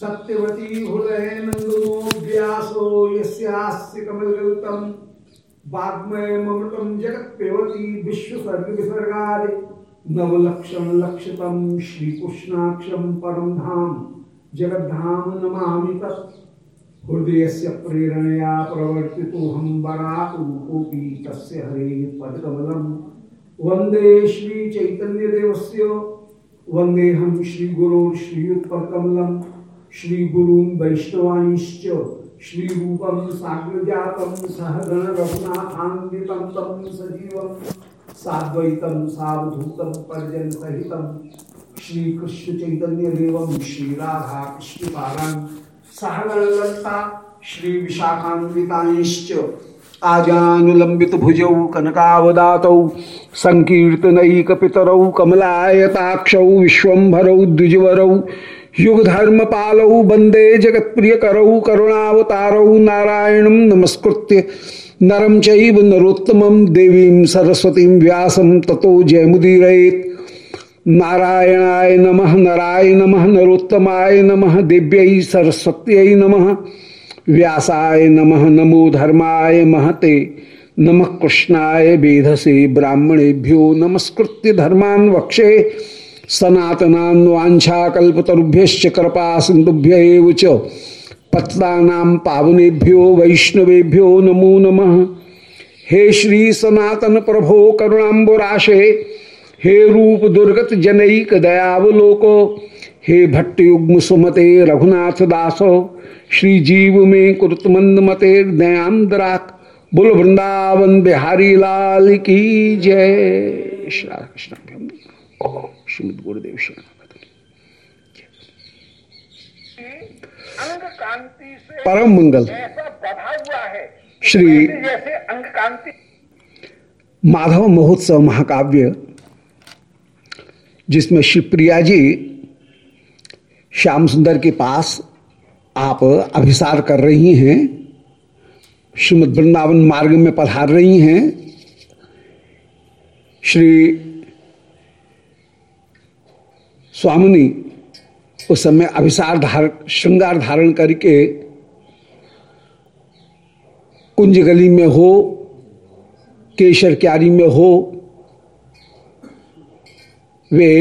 सत्यवती हृदय नंदनो व्यासो यस्यास्य कमलगल्तम वाग्मय ममृतम जगत पेवती विश्व सर्ग विसर्गादि नवलक्षण लक्षितम श्री कृष्णाक्षम परम धाम जगद्धाम नमामि तत्। हृदय से प्रेरणया प्रवर्ति हम बराकोपी तस्य हरे पदकमलम। वंदे श्री चैतन्य देवस्य वंदे हम श्री गुरु श्रीयुत्पकमलम श्री गुरु वैष्णवांश्च श्री रूपम साग्र जातम सहगण रघुनाथान्वितम तम सजीवम साद्वैतम सावधूतम पर्जन सहितम श्री कृष्ण चैतन्य देवम श्री राधा कृष्ण पारायण सहगणलता श्री विशाखान्विताश्च आजानुलंबित भुजौ कनकावदातौ संकीर्तनैकपितरौ कमलायताक्षौ, विश्वम्भरौ, द्विजवरौ युगधर्म पालौ वंदे जगत प्रिय करौ करुणावतारौ नारायणं नमस्कृत्य नरम चैव नरोत्तमं देवीं सरस्वतीं व्यासं ततो जयमुदीरयेत्। नारायणाय नमः, नराय नमः, नरोत्तमाय नमः, देव्यै सरस्वत्यै नमः, व्यासाय नमः, नमो धर्माय महते, नमः कृष्णाय वेधसे ब्राह्मणेभ्यो नमस्कृत्य धर्मान् वक्षे। सनातनान् वाञ्छाकल्पतरुभ्यश्च कृपा सिंधुभ्य च पत्तानां पावनेभ्यो वैष्णवेभ्यो नमो नमः। हे श्री सनातन प्रभो करुणाबुराशे हे रूप दुर्गत जनईक दयावलोको हे भट्टयुग्म सुमते रघुनाथ दासो श्री जीव में कुरुत मंद मते दयांद्राक बुल वृंदावन बिहारी लाल की जय। श्री कृष्ण। श्रीमद गुरुदेव शरण परम मंगल श्री माधव महोत्सव महाकाव्य जिसमें शिवप्रिया जी श्याम सुंदर के पास आप अभिसार कर रही हैं श्रीमद वृंदावन मार्ग में पधार रही हैं श्री स्वामिनी उस समय अभिसार धार, श्रृंगार धारण करके कुंज गली में हो, केशर क्यारी में हो, वे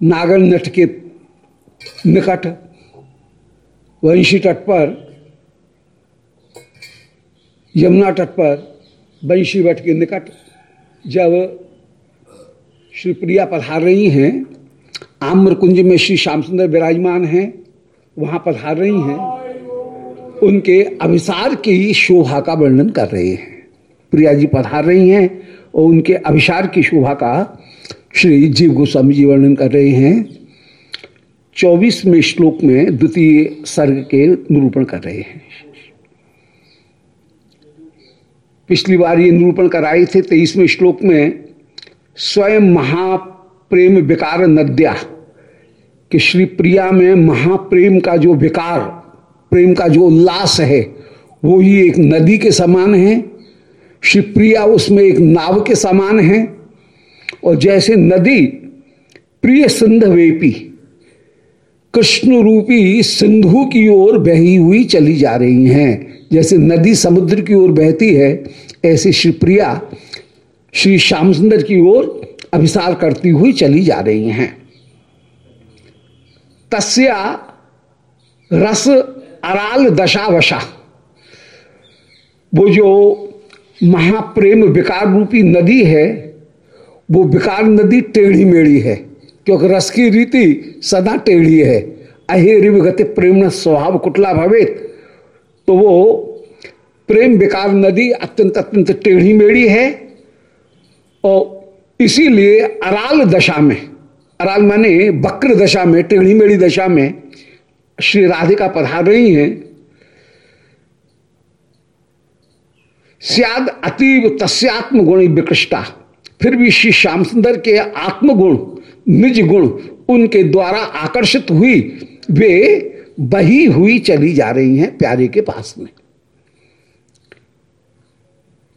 नागर नट के निकट वंशी तट पर, यमुना तट पर वंशी वट के निकट जब श्री प्रिया पधार रही हैं। आम्र कुंज में श्री श्याम सुंदर विराजमान हैं। वहाँ पधार रही हैं। उनके अभिसार की शोभा का वर्णन कर रहे हैं। प्रिया जी पधार रही हैं और उनके अभिसार की शोभा का श्री जीव गोस्वामी जी वर्णन कर रहे हैं। चौबीसवें श्लोक में द्वितीय सर्ग के निरूपण कर रहे हैं। पिछली बार ये निरूपण कराए थे तेईसवें श्लोक में स्वयं महाप्रेम विकार नद्या, कि श्री प्रिया में महाप्रेम का जो विकार, प्रेम का जो उल्लास है, वो ही एक नदी के समान है। श्री प्रिया उसमें एक नाव के समान है। और जैसे नदी प्रिय सिंधवेपी कृष्ण रूपी सिंधु की ओर बही हुई चली जा रही हैं। जैसे नदी समुद्र की ओर बहती है, ऐसे श्री प्रिया श्री श्याम सुंदर की ओर अभिसार करती हुई चली जा रही हैं। तस्या रस अराल दशावशा। वो जो महाप्रेम विकार रूपी नदी है, वो विकार नदी टेढ़ी मेढ़ी है, क्योंकि रस की रीति सदा टेढ़ी है। अहे रिव गति प्रेम स्वभाव कुटला भवेत। तो वो प्रेम विकार नदी अत्यंत अत्यंत टेढ़ी मेढ़ी है और इसीलिए अराल दशा में, अराल माने वक्र दशा में टेढ़ी मेढ़ी दशा में श्री राधिका पधार रही हैं। सियाद अतीब तस्यात्म गुण विकृष्टा। फिर भी श्री श्याम सुंदर के आत्मगुण, निज गुण उनके द्वारा आकर्षित हुई, वे बही हुई चली जा रही हैं प्यारे के पास में।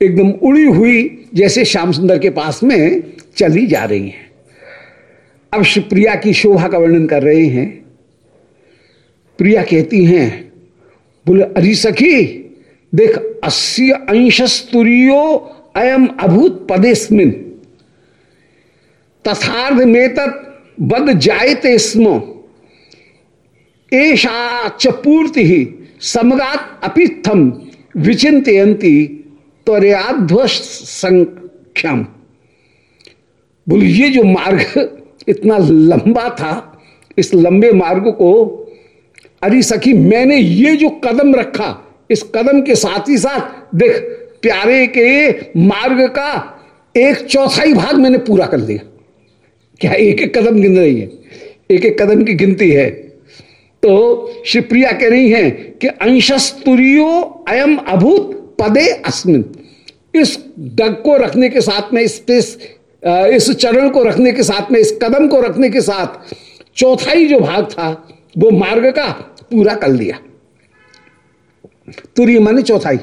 एकदम उड़ी हुई जैसे श्याम सुंदर के पास में चली जा रही हैं। अब प्रिया की शोभा का वर्णन कर रहे हैं। प्रिया कहती हैं, बोले, अरे सखी, देख अस्य अंशस्तुरियो अयम अभूत पदेस्मिन। तथार्ध में तत् बद जायते स्म। ऐसा च पूर्ति ही समगात अपिथम विचिंतयंती त्वरयाध्व संख्यम बोल, ये जो मार्ग इतना लंबा था, इस लंबे मार्ग को, अरे सखी, मैंने ये जो कदम रखा, इस कदम के साथ ही साथ, देख, प्यारे के मार्ग का एक चौथाई भाग मैंने पूरा कर लिया। क्या एक एक कदम गिन रही है? एक एक कदम की गिनती है। तो शिवप्रिया कह रही हैं कि अंशस्तुरियो अयम अभूत। पदे अस्मिन। इस डग को रखने के साथ में, इस इस चरण को रखने के साथ में, इस कदम को रखने के साथ चौथाई जो भाग था, वो मार्ग का पूरा कर लिया। तुरी माने चौथाई।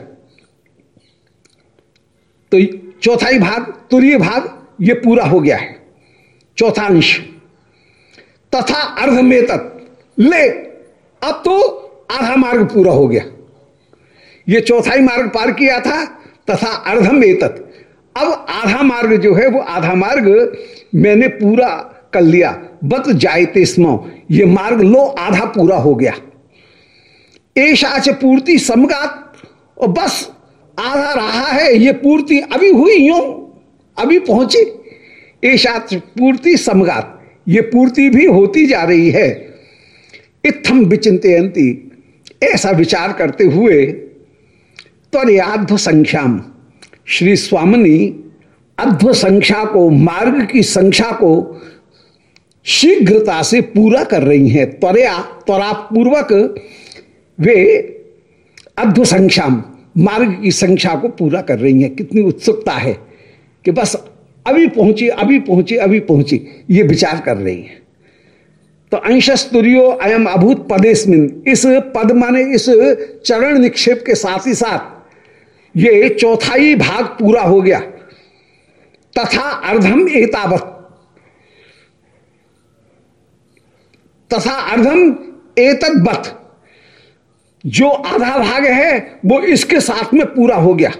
तो चौथाई भाग, तुरीय भाग, ये पूरा हो गया है। चौथा अंश तथा अर्ध में ले, अब तो आधा मार्ग पूरा हो गया। ये चौथाई मार्ग पार किया था, तथा अर्धम में तत् अब आधा मार्ग जो है, वो आधा मार्ग मैंने पूरा कर लिया। बत जायते स्म। ये मार्ग लो आधा पूरा हो गया। ऐसा पूर्ति समगात, और बस आधा रहा है, ये पूर्ति अभी हुई यूँ, अभी पहुँची। ऐसा पूर्ति समगात। ये पूर्ति भी होती जा रही है। इत्थम विचिंतयंती ऐसा विचार करते हुए त्वरयाध्व संख्याम श्री स्वामिनी अध्व संख्या को, मार्ग की संख्या को शीघ्रता से पूरा कर रही हैं। त्वरया त्वरा पूर्वक वे अध्व संख्या मार्ग की संख्या को पूरा कर रही हैं। कितनी उत्सुकता है कि बस अभी पहुँची अभी पहुँची अभी पहुँची, ये विचार कर रही है। तो अंशस्तुरियो अयम अभूत पदेशमिन इस पद माने इस चरण निक्षेप के साथ ही साथ ये चौथाई भाग पूरा हो गया। तथा अर्धम एतावत। तथा अर्धम एतद्वत जो आधा भाग है, वो इसके साथ में पूरा हो गया।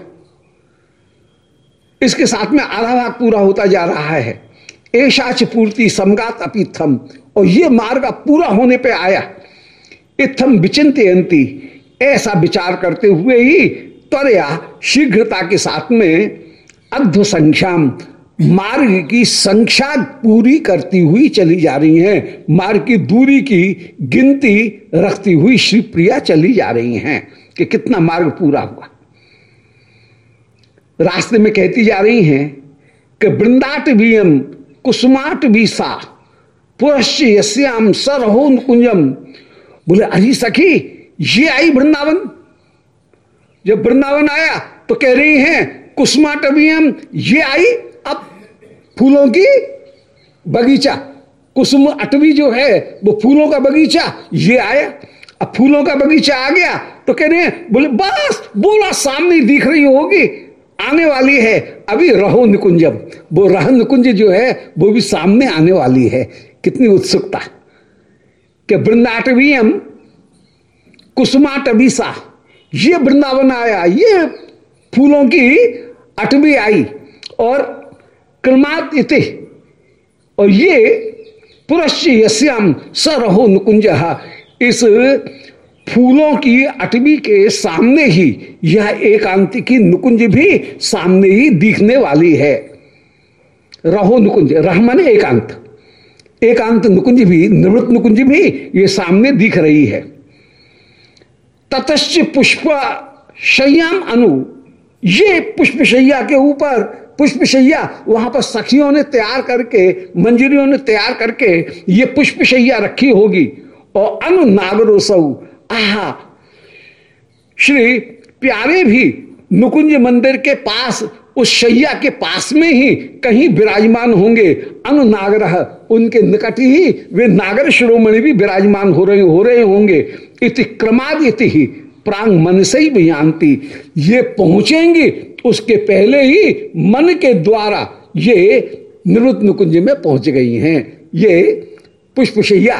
इसके साथ में आधा भाग पूरा होता जा रहा है। ऐशाच पूर्ति समगात अपिथम और ये मार्ग पूरा होने पे आया। इथम विचिंतयंती ऐसा विचार करते हुए ही त्वरया शीघ्रता के साथ में अध्व संख्या मार्ग की संख्या पूरी करती हुई चली जा रही हैं। मार्ग की दूरी की गिनती रखती हुई श्री प्रिया चली जा रही हैं कि कितना मार्ग पूरा हुआ। रास्ते में कहती जा रही हैं कि वृंदाट बीएम कुसुमाट भी सा, पुरश्च यश्याम सरहो कुंजम बोले, अरे सखी, ये आई वृंदावन? जब वृंदावन आया तो कह रही हैं कुसुमाट अभियम ये आई अब फूलों की बगीचा। कुसुम अटवी जो है, वो फूलों का बगीचा, ये आया। अब फूलों का बगीचा आ गया तो कह रहे हैं, बोले, बस, बोला, सामने दिख रही होगी, आने वाली है, अभी रहो निकुंजम। वो रह निकुंज जो है, वो भी सामने आने वाली है। कितनी उत्सुकता। कि वृंदाटवीयम, कुसुमाटवीसा। ये वृंदावन आया, ये फूलों की अटवी आई और क्रमात इति। और ये पुरश्च यश्याम रहो नुकुंज इस फूलों की अटवी के सामने ही यह एकांत की नुकुंज भी सामने ही दिखने वाली है। रहो नुकुंज रह माने एकांत। एकांत नुकुंज भी, निवृत्त नुकुंज भी ये सामने दिख रही है। ततश्च पुष्प शय्याम अनु। ये पुष्प शैया के ऊपर, पुष्प शैया वहाँ पर सखियों ने तैयार करके, मंजरियों ने तैयार करके ये पुष्प शैया रखी होगी। और अनु नागरोसऊ आहा। श्री प्यारे भी नुकुंज मंदिर के पास, उस शैया के पास में ही कहीं विराजमान होंगे। अनु नागर उनके निकट ही वे नागर शिरोमणि भी विराजमान हो रहे हो रहे होंगे। इति क्रमाद इति ही प्रांग मन से ही जानती ये पहुँचेंगे उसके पहले ही मन के द्वारा ये निवृत्त नुकुंज में पहुँच गई हैं। ये पुष्पशैया,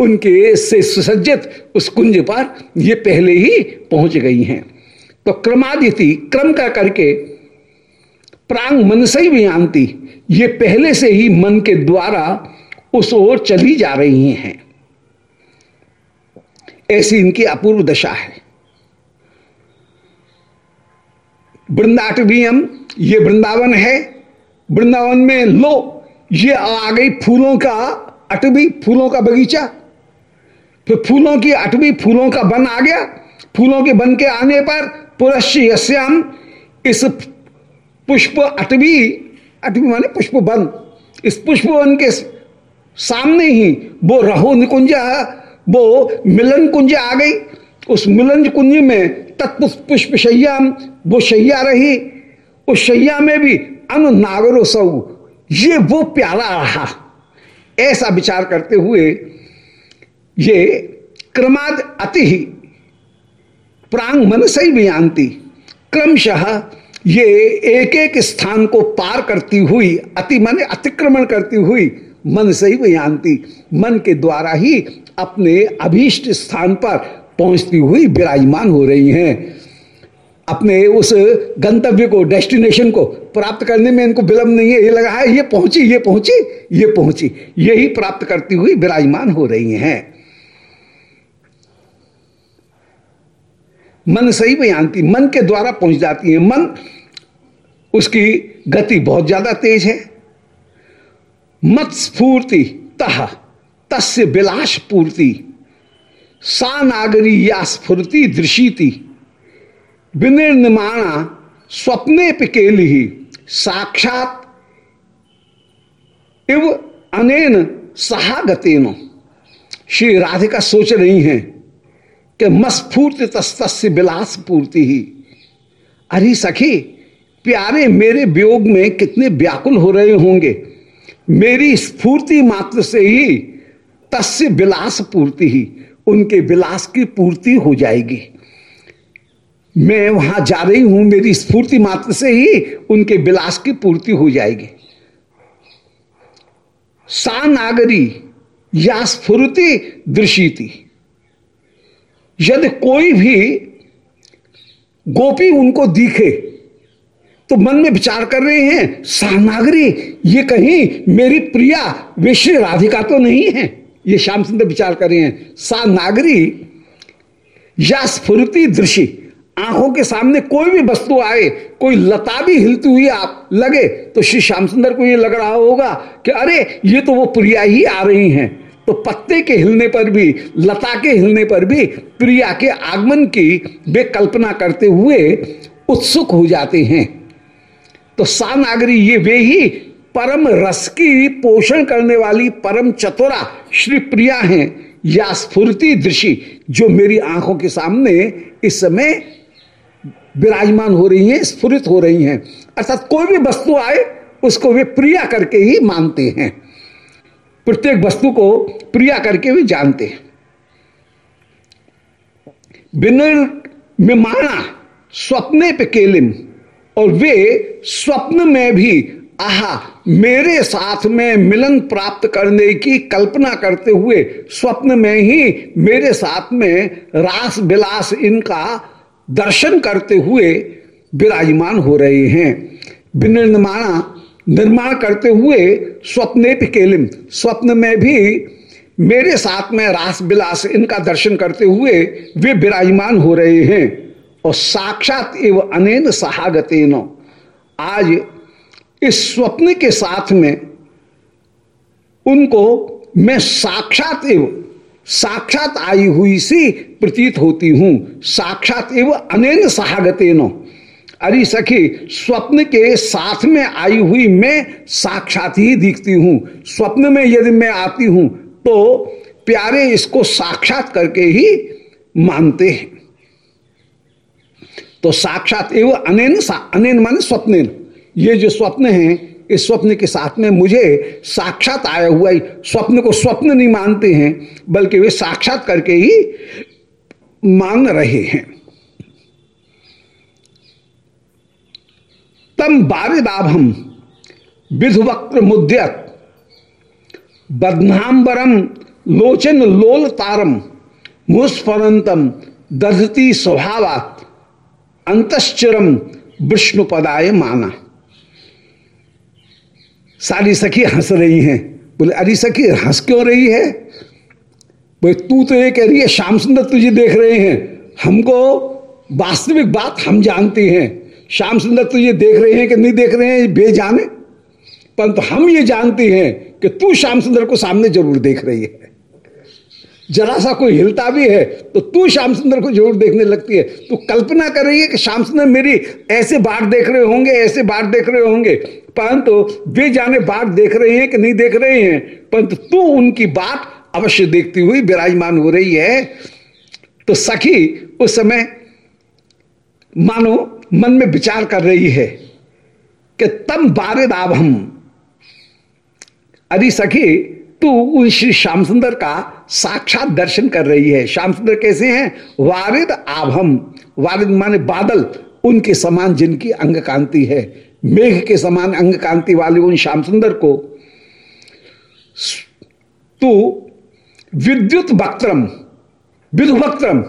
उनके से सुसज्जित उस कुंज पर ये पहले ही पहुँच गई हैं। तो क्रमादिति, क्रम का करके प्रांग मन से ही आंती ये पहले से ही मन के द्वारा उस ओर चली जा रही हैं। ऐसी इनकी अपूर्व दशा है। वृंदाटवीयम, ये वृंदावन है। वृंदावन में लो, ये आ गई फूलों का, अटवी फूलों का बगीचा। फिर फूलों की अटवी फूलों का बन आ गया। फूलों के बन के आने पर पुरश्य यश्याम इस पुष्प अटवी अटवी माने पुष्प वन इस पुष्प वन के सामने ही वो रहो निकुंज वो मिलन कुंज आ गई। उस मिलन कुंज में तत्पुष्प शैया, वो शैया रही। उस शैया में भी अनु नागरो सऊ ये वो प्यारा रहा। ऐसा विचार करते हुए ये क्रमाद अति ही प्रांग मन से भी आंती। क्रमशः ये एक एक स्थान को पार करती हुई, अति मन अतिक्रमण करती हुई मन से ही वयांती मन के द्वारा ही अपने अभीष्ट स्थान पर पहुँचती हुई विराजमान हो रही हैं। अपने उस गंतव्य को डेस्टिनेशन को प्राप्त करने में इनको विलंब नहीं है। ये लगा है, ये पहुँची ये पहुँची ये पहुँची। यही प्राप्त करती हुई विराजमान हो रही हैं। मन सही बयानती मन के द्वारा पहुँच जाती है। मन, उसकी गति बहुत ज़्यादा तेज है। मत स्फूर्ति तह, तस्य विलास पूर्ति सा नागरी या स्फूर्ति दृशीति विनिर्माणा स्वप्ने पिकेली, साक्षात इव अनेन सहागतेन। श्री राधिका सोच रही हैं कि मस्फूर्त तस्त विलास पूर्ति ही अरे सखी, प्यारे मेरे वियोग में कितने व्याकुल हो रहे होंगे। मेरी स्फूर्ति मात्र से ही तस्य विलास पूर्ति ही, उनके विलास की पूर्ति हो जाएगी। मैं वहाँ जा रही हूँ, मेरी स्फूर्ति मात्र से ही उनके विलास की पूर्ति हो जाएगी। सा नागरी या स्फूर्ति दृशीति। यदि कोई भी गोपी उनको दिखे तो मन में विचार कर रहे हैं सानागरी ये कहीं मेरी प्रिया वे श्री राधिका तो नहीं है। ये श्याम सुंदर विचार कर रहे हैं सा नागरी या स्फुरती दृषि आँखों के सामने कोई भी वस्तु आए, कोई लता भी हिलती हुई आप लगे तो श्री श्याम सुंदर को ये लग रहा होगा कि अरे, ये तो वो प्रिया ही आ रही हैं। तो पत्ते के हिलने पर भी, लता के हिलने पर भी, प्रिया के आगमन की वे कल्पना करते हुए उत्सुक हो जाते हैं। तो सा नागरी ये वे ही परम रस की पोषण करने वाली परम चतुरा श्री प्रिया हैं, या स्फूर्ति दृषि जो मेरी आँखों के सामने इस समय विराजमान हो रही हैं, स्फुरित हो रही हैं। अर्थात कोई भी वस्तु आए, उसको वे प्रिया करके ही मानते हैं। प्रत्येक वस्तु को प्रिया करके भी जानते हैं। में माना, स्वप्ने पे केलिम और वे स्वप्न में भी, आहा, मेरे साथ में मिलन प्राप्त करने की कल्पना करते हुए स्वप्न में ही मेरे साथ में रास विलास इनका दर्शन करते हुए विराजमान हो रहे हैं। विनिर्माणा, निर्माण करते हुए स्वप्ने केलिम स्वप्न में भी मेरे साथ में रास विलास इनका दर्शन करते हुए वे विराजमान हो रहे हैं। और साक्षात एवं अनेन सहागते न आज इस स्वप्न के साथ में उनको मैं साक्षात एवं, साक्षात आई हुई सी प्रतीत होती हूँ। साक्षात एवं अनेन सहागते न अरे सखी, स्वप्न के साथ में आई हुई मैं साक्षात ही दिखती हूँ। स्वप्न में यदि मैं आती हूँ तो प्यारे इसको साक्षात करके ही मानते हैं। तो साक्षात एवं अनेन अनेन माने स्वप्न ये जो स्वप्न है, इस स्वप्न के साथ में मुझे साक्षात आया हुआ ही, स्वप्न को स्वप्न नहीं मानते हैं, बल्कि वे साक्षात करके ही मान रहे हैं। तम बारिदाभम विधवक्र मुद्यत बदनाम्बरम लोचन लोल तारम मुस्फरंतम दधती स्वभावा अंतश्चरम विष्णु पदाय माना। सारी सखी हंस रही हैं। बोले, अरे सखी, हंस क्यों रही है? बोले, तू तो ये कह रही है, श्याम सुंदर तुझे देख रहे हैं। हमको वास्तविक बात हम जानते हैं। श्याम सुंदर तुझे देख रहे हैं कि नहीं देख रहे हैं बेजाने। परंतु हम ये जानते हैं कि तू श्याम सुंदर को सामने ज़रूर देख रही है। जरा सा कोई हिलता भी है तो तू श्याम सुंदर को ज़रूर देखने लगती है। तू कल्पना कर रही है कि श्याम सुंदर मेरी ऐसे बाढ़ देख रहे होंगे, ऐसे बाढ़ देख रहे होंगे। परंतु तो वे जाने बाढ़ देख रहे हैं कि नहीं देख रहे हैं? परंतु तो तू उनकी बात अवश्य देखती हुई विराजमान हो रही है। तो सखी, उस समय मानो मन में विचार कर रही है कि तम बारे दाब हम। अरे सखी तू श्री श्याम सुंदर का साक्षात दर्शन कर रही है। श्याम सुंदर कैसे हैं? वारिद आभम। वारिद माने बादल, उनके समान जिनकी अंग कांति है। मेघ के समान अंग कांति वाले उन श्याम सुंदर को, तू विद्युत वक्त्रम विधु वक्त्रम,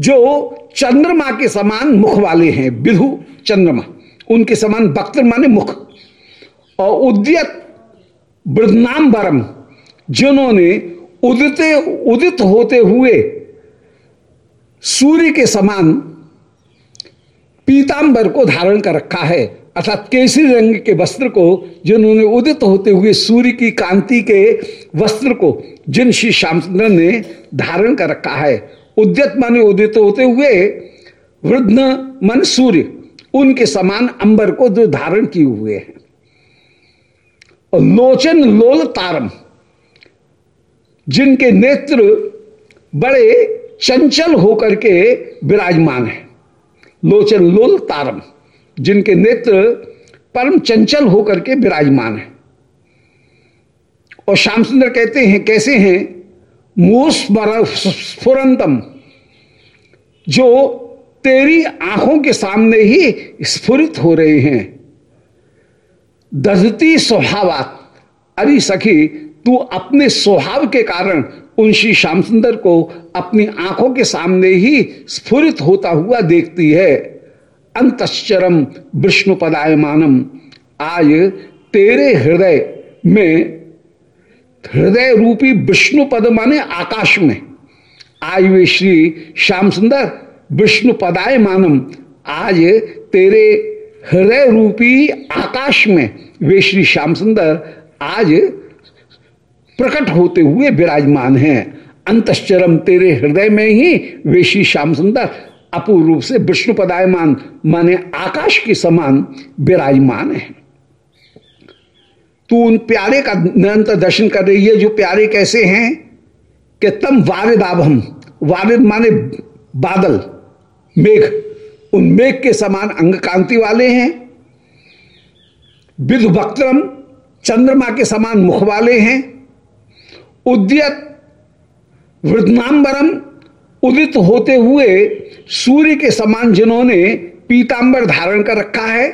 जो चंद्रमा के समान मुख वाले हैं विधु चंद्रमा। उनके समान वक्त्र माने मुख। और उद्यत वृद्धनाम्बरम जिन्होंने उदिते, उदित होते हुए सूर्य के समान पीतांबर को धारण कर रखा है, अर्थात केसरी रंग के वस्त्र को, जिन्होंने उदित होते हुए सूर्य की कांति के वस्त्र को, जिन श्री श्यामचंद्र ने धारण कर रखा है, उद्यत माने उदित होते हुए वृद्ध मन सूर्य, उनके समान अंबर को जो धारण किए हुए हैं। लोचन लोल तारम जिनके नेत्र बड़े चंचल होकर के विराजमान है। लोचन लोल तारम, जिनके नेत्र परम चंचल होकर के विराजमान है। और श्याम सुंदर कहते हैं, कैसे हैं? स्फुरंतम, जो तेरी आँखों के सामने ही स्फुरित हो रहे हैं। दजती स्वभावात, अरे सखी तू अपने स्वभाव के कारण उन श्री श्याम सुंदर को अपनी आँखों के सामने ही स्फुरित होता हुआ देखती है। अंतश्चरम विष्णु पदायमानम आज तेरे हृदय में हृदय रूपी विष्णु पद माने आकाश में। आज वे श्री श्याम सुंदर विष्णु पदाय मानम आज तेरे हृदय रूपी आकाश में वे श्री श्याम सुंदर आज प्रकट होते हुए विराजमान हैं। अंतश्चरम तेरे हृदय में ही वेशी श्याम सुंदर, अपूर्व रूप से विष्णु पदायमान, माने आकाश के समान विराजमान है। तू उन प्यारे का निरंतर दर्शन कर रही है, जो प्यारे कैसे हैं कि तम वारिद आभम वारिद माने बादल, मेघ। उन मेघ के समान अंग कांति वाले हैं। विध वक्त्रम चंद्रमा के समान मुख वाले हैं। उद्यत वृद्धनाम्बरम उदित होते हुए सूर्य के समान जिन्होंने पीतांबर धारण कर रखा है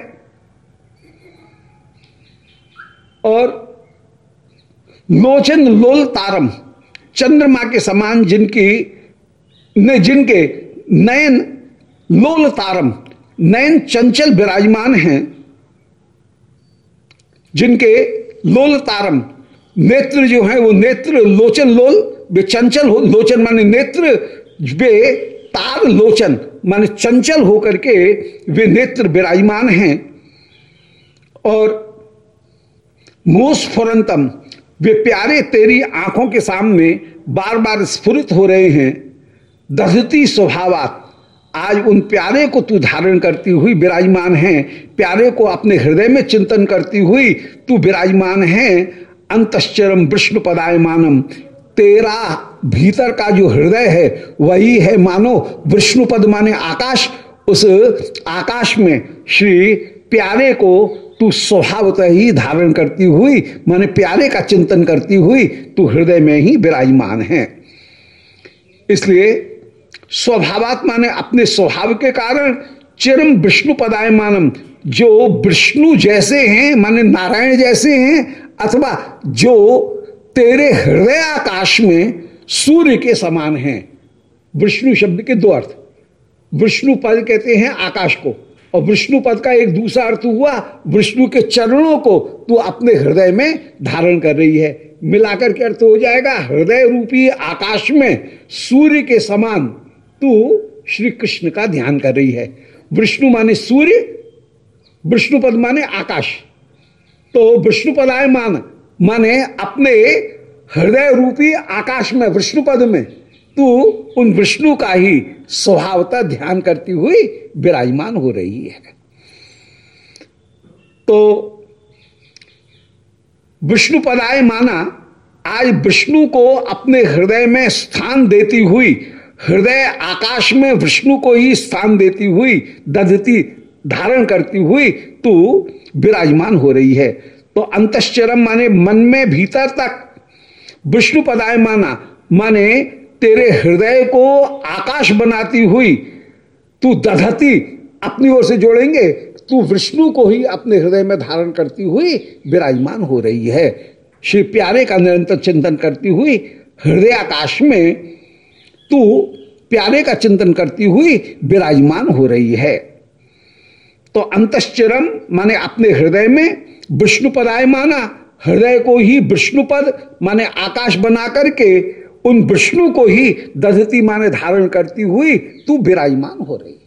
और लोचन लोल तारम, चंद्रमा के समान जिनकी, ने जिनके नयन लोल तारम, नयन चंचल विराजमान हैं, जिनके लोल तारम नेत्र जो है वो नेत्र लोचन लोल वे चंचल हो, लोचन माने नेत्र वे तार लोचन माने चंचल होकर के वे नेत्र विराजमान हैं। और मोस्फुरंतम वे प्यारे तेरी आँखों के सामने बार बार स्फुरित हो रहे हैं। दधती स्वभावात, आज उन प्यारे को तू धारण करती हुई विराजमान है। प्यारे को अपने हृदय में चिंतन करती हुई तू विराजमान है। अंतश्चरम विष्णु पदायमानम तेरा भीतर का जो हृदय है, वही है मानो विष्णु पद माने आकाश। उस आकाश में श्री प्यारे को तू स्वभावतः ही धारण करती हुई, माने प्यारे का चिंतन करती हुई, तू हृदय में ही विराजमान है। इसलिए स्वभावात्मा ने अपने स्वभाव के कारण चिरम विष्णु पदायमानम जो विष्णु जैसे हैं, माने नारायण जैसे हैं अथवा जो तेरे हृदय आकाश में सूर्य के समान हैं। विष्णु शब्द के दो अर्थ। विष्णु पद कहते हैं आकाश को, और विष्णु पद का एक दूसरा अर्थ हुआ, विष्णु के चरणों को तू अपने हृदय में धारण कर रही है। मिलाकर के अर्थ हो जाएगा, हृदय रूपी आकाश में सूर्य के समान तू श्री कृष्ण का ध्यान कर रही है। विष्णु माने सूर्य, विष्णु पद माने आकाश। तो विष्णु पदाय मान, माने अपने हृदय रूपी आकाश में विष्णु पद में, तू उन विष्णु का ही स्वभावता ध्यान करती हुई विराजमान हो रही है। तो विष्णु पदाय माना, आज विष्णु को अपने हृदय में स्थान देती हुई, हृदय आकाश में विष्णु को ही स्थान देती हुई दधती धारण करती हुई तू विराजमान हो रही है। तो अंतश्चरम माने मन में भीतर तक। विष्णु पदाय माना, माने तेरे हृदय को आकाश बनाती हुई तू दधती अपनी ओर से जोड़ेंगे, तू विष्णु को ही अपने हृदय में धारण करती हुई विराजमान हो रही है। श्री प्यारे का निरंतर चिंतन करती हुई हृदय आकाश में तू प्यारे का चिंतन करती हुई विराजमान हो रही है। तो अंतश्चरम, माने अपने हृदय में विष्णु पदाय माना। हृदय को ही विष्णुपद माने आकाश बना करके उन विष्णु को ही दधती माने धारण करती हुई तू विराजमान हो रही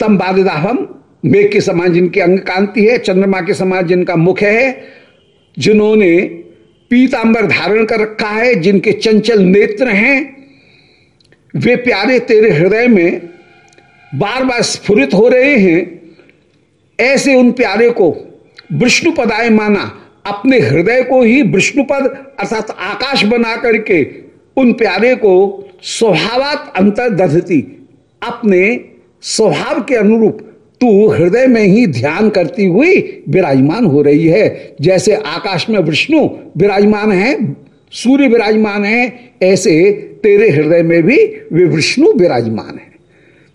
तम बादाहम मेघ के समान जिनकी अंग कांति है, चंद्रमा के समान जिनका मुख है, जिन्होंने पीतांबर धारण कर रखा है, जिनके चंचल नेत्र हैं वे प्यारे तेरे हृदय में बार बार स्फुरित हो रहे हैं, ऐसे उन प्यारे को विष्णु पदाय माना, अपने हृदय को ही विष्णुपद अर्थात आकाश बना करके उन प्यारे को स्वभावत अंतर दधती अपने स्वभाव के अनुरूप तू हृदय में ही ध्यान करती हुई विराजमान हो रही है। जैसे आकाश में विष्णु विराजमान है, सूर्य विराजमान है ऐसे तेरे हृदय में भी वे विष्णु विराजमान है।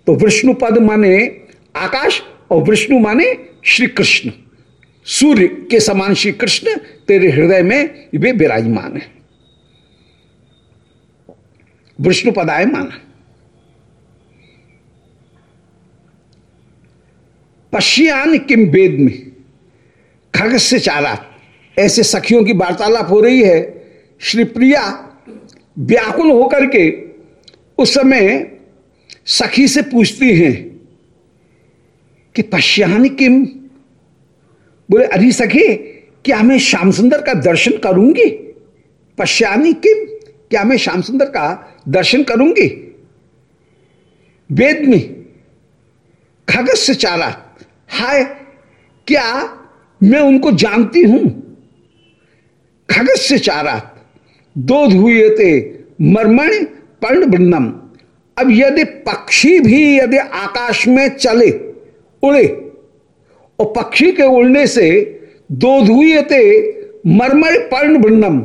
तो विष्णु पद माने आकाश और विष्णु माने श्री कृष्ण। सूर्य के समान श्री कृष्ण तेरे हृदय में वे विराजमान है। विष्णु पदाय माना। पश्यान किम वेद में खग से चारा ऐसे सखियों की वार्तालाप हो रही है, श्री प्रिया व्याकुल होकर के उस समय सखी से पूछती हैं कि पश्यान किम? बोले, अरे सखी, क्या मैं श्याम सुंदर का दर्शन करूँगी? पश्यानी किम? क्या मैं श्याम सुंदर का दर्शन करूँगी? वेद में खगस से चारा, हाय, क्या मैं उनको जानती हूँ? खगस से चारा दो धुए थे मर्मण पर्ण वृंदम अब यदि पक्षी भी यदि आकाश में चले, उड़े, और पक्षी के उड़ने से दो धुए थे मरमर पर्ण वृंदम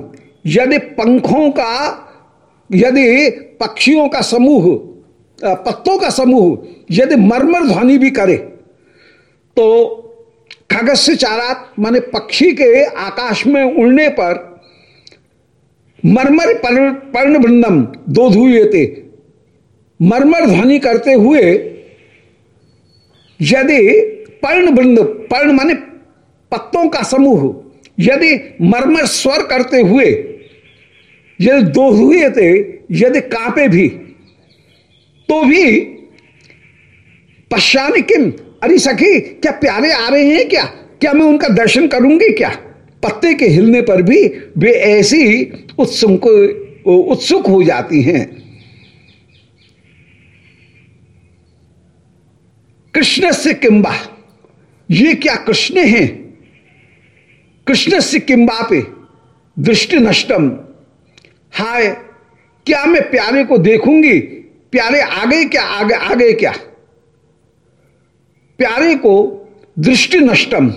यदि पंखों का, यदि पक्षियों का समूह पत्तों का समूह यदि मरमर ध्वनि भी करे तो खगस्य चारात, माने पक्षी के आकाश में उड़ने पर मरमर पर्ण वृंदम दो धुए मरमर ध्वनि करते हुए, यदि पर्ण वृंद पर्ण माने पत्तों का समूह, यदि मरमर स्वर करते हुए, यदि दो हुए थे यदि कांपे भी तो भी पश्चान किम? अरे सखी, क्या प्यारे आ रहे हैं क्या? क्या मैं उनका दर्शन करूँगी क्या? पत्ते के हिलने पर भी वे ऐसी उत्सुक उत्सुक हो जाती हैं। कृष्ण से किम्बा ये क्या कृष्ण हैं? कृष्ण से किम्बा पे दृष्टि नष्टम। हाय, क्या मैं प्यारे को देखूँगी? प्यारे आगे क्या, आगे आगे क्या? प्यारे को दृष्टि नष्टम।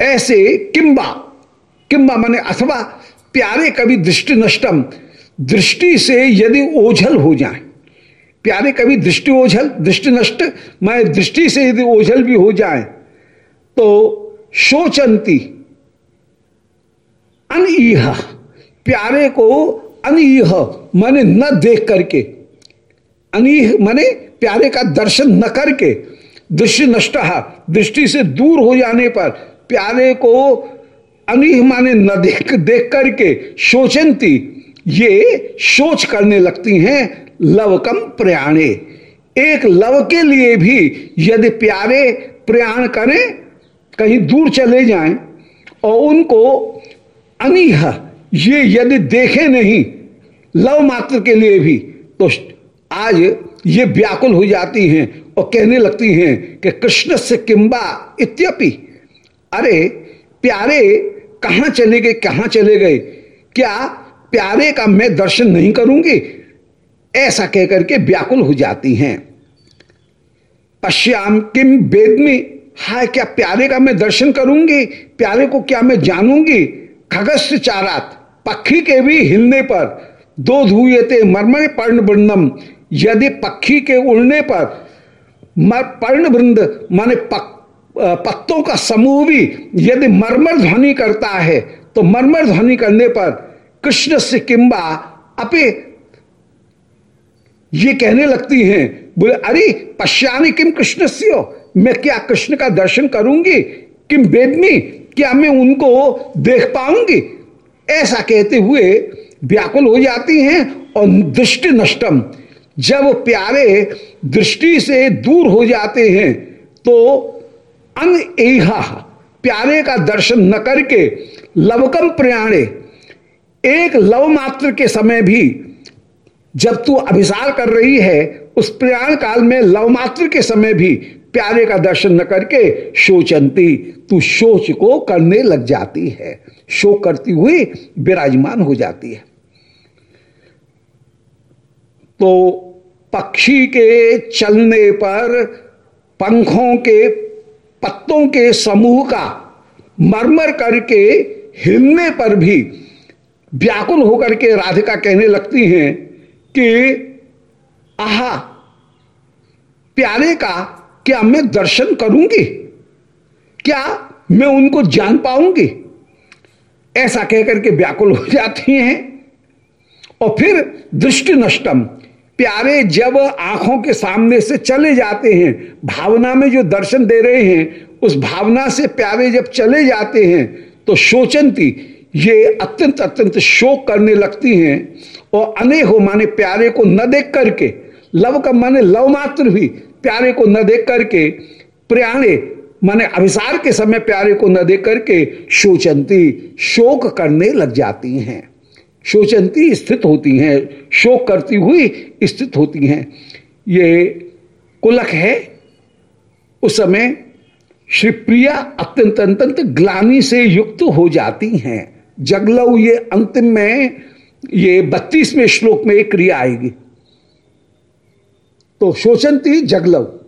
ऐसे किंबा। किंबा माने अथवा प्यारे कभी दृष्टि नष्टम। दृष्टि से यदि ओझल हो जाए, प्यारे कभी दृष्टि ओझल, दृष्टि नष्ट, मैं दृष्टि से यदि ओझल भी हो जाए तो शोचंती, अनईह, प्यारे को अनईह, माने न देख करके अनीह माने प्यारे का दर्शन न करके, दृष्टि नष्ट, दृष्टि से दूर हो जाने पर प्यारे को अनिह माने न देख देख करके शोचंती, ये सोच करने लगती हैं लवकम प्रयाणे। एक लव के लिए भी यदि प्यारे प्रयाण करें, कहीं दूर चले जाएँ, और उनको अनिह, ये यदि देखे नहीं, लव मात्र के लिए भी तो आज ये व्याकुल हो जाती हैं और कहने लगती हैं कि कृष्ण से किम्बा इत्यपि। अरे प्यारे कहाँ चले गए कहाँ चले गए? क्या प्यारे का मैं दर्शन नहीं करूँगी? ऐसा कहकर के व्याकुल हो जाती हैं। पश्याम किम वेद में हाय क्या प्यारे का मैं दर्शन करूँगी? प्यारे को क्या मैं जानूँगी? खगस्य चारात पक्षी के भी हिलने पर दो धुएते मरमर पर्ण वृंदम यदि पक्षी के उड़ने पर पर्ण वृंद माने पक, पत्तों का समूह भी यदि मरमर ध्वनि करता है तो मरमर ध्वनि करने पर कृष्ण से किंबा अपे ये कहने लगती हैं, बोले, अरे पश्यानी किम कृष्ण मैं क्या कृष्ण का दर्शन करूँगी? किम वेदमी क्या मैं उनको देख पाऊँगी? ऐसा कहते हुए व्याकुल हो जाती हैं और दृष्टि नष्टम। जब प्यारे दृष्टि से दूर हो जाते हैं तो अन एहा प्यारे का दर्शन न करके लवकम प्रयाणे। एक लव मात्र के समय भी जब तू अभिसार कर रही है, उस प्रयाण काल में लव मात्र के समय भी प्यारे का दर्शन न करके शोचंती, तू शोच को करने लग जाती है। शोक करती हुई विराजमान हो जाती है। तो पक्षी के चलने पर पंखों के पत्तों के समूह का मरमर करके हिलने पर भी व्याकुल होकर के राधिका कहने लगती हैं कि, आहा, प्यारे का क्या मैं दर्शन करूँगी? क्या मैं उनको जान पाऊँगी? ऐसा कहकर के व्याकुल हो जाती हैं। और फिर दृष्टि नष्टम प्यारे जब आँखों के सामने से चले जाते हैं, भावना में जो दर्शन दे रहे हैं, उस भावना से प्यारे जब चले जाते हैं तो शोचंती, ये अत्यंत अत्यंत शोक करने लगती हैं। और अनेक हो माने प्यारे को न देख करके, लव का माने लव मात्र भी प्यारे को न देख करके, प्रयाणे माने अभिसार के समय प्यारे को न देख करके शोचंती, शोक करने लग जाती हैं। शोचंती स्थित होती हैं, शोक करती हुई स्थित होती हैं। ये कुलक है। उस समय श्री प्रिया अत्यंत अत्यंत ग्लानी से युक्त हो जाती हैं। जगलव ये अंतिम में, ये बत्तीसवें श्लोक में एक क्रिया आएगी। तो शोचंती जगलव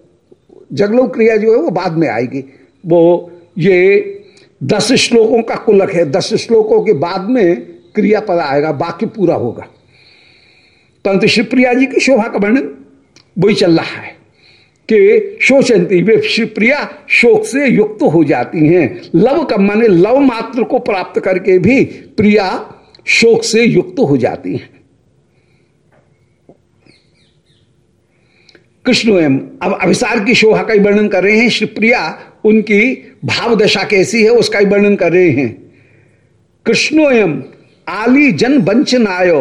जगलव क्रिया जो है वो बाद में आएगी। वो ये दस श्लोकों का कुलक है। दस श्लोकों के बाद में क्रिया पद आएगा बाकी पूरा होगा। परंतु शिवप्रिया जी की शोभा का वर्णन वही चल रहा है कि शोचंती वे शिवप्रिया शोक से युक्त हो जाती हैं। लव का माने लव मात्र को प्राप्त करके भी प्रिया शोक से युक्त हो जाती हैं। कृष्ण एम अब अभिसार की शोभा का ही वर्णन कर रहे हैं। श्री प्रिया उनकी भाव दशा कैसी है, उसका ही वर्णन कर रहे हैं। कृष्णोयम आली जन वंचनायो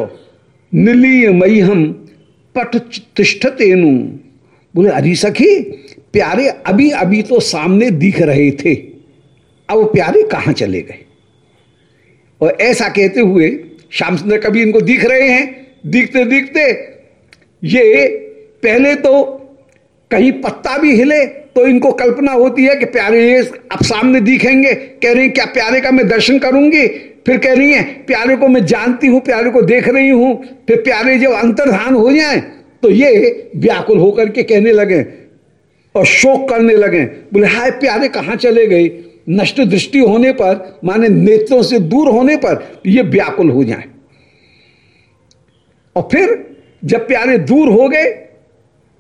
नीलीय मईहम पट तिष्ठ तेनु बोले, अरे सखी, प्यारे अभी अभी तो सामने दिख रहे थे। अब प्यारे कहाँ चले गए? और ऐसा कहते हुए श्याम सुंदर कभी इनको दिख रहे हैं। दिखते दिखते ये पहले तो कहीं पत्ता भी हिले तो इनको कल्पना होती है कि प्यारे ये अब सामने दिखेंगे, कह रही क्या प्यारे का मैं दर्शन करूँगी? फिर कह रही है, प्यारे को मैं जानती हूँ, प्यारे को देख रही हूँ। फिर प्यारे जब अंतर्धान हो जाए तो ये व्याकुल होकर के कहने लगे और शोक करने लगे। बोले, हाय, प्यारे कहाँ चले गए? नष्ट दृष्टि होने पर, माने नेत्रों से दूर होने पर, ये व्याकुल हो जाए। और फिर जब प्यारे दूर हो गए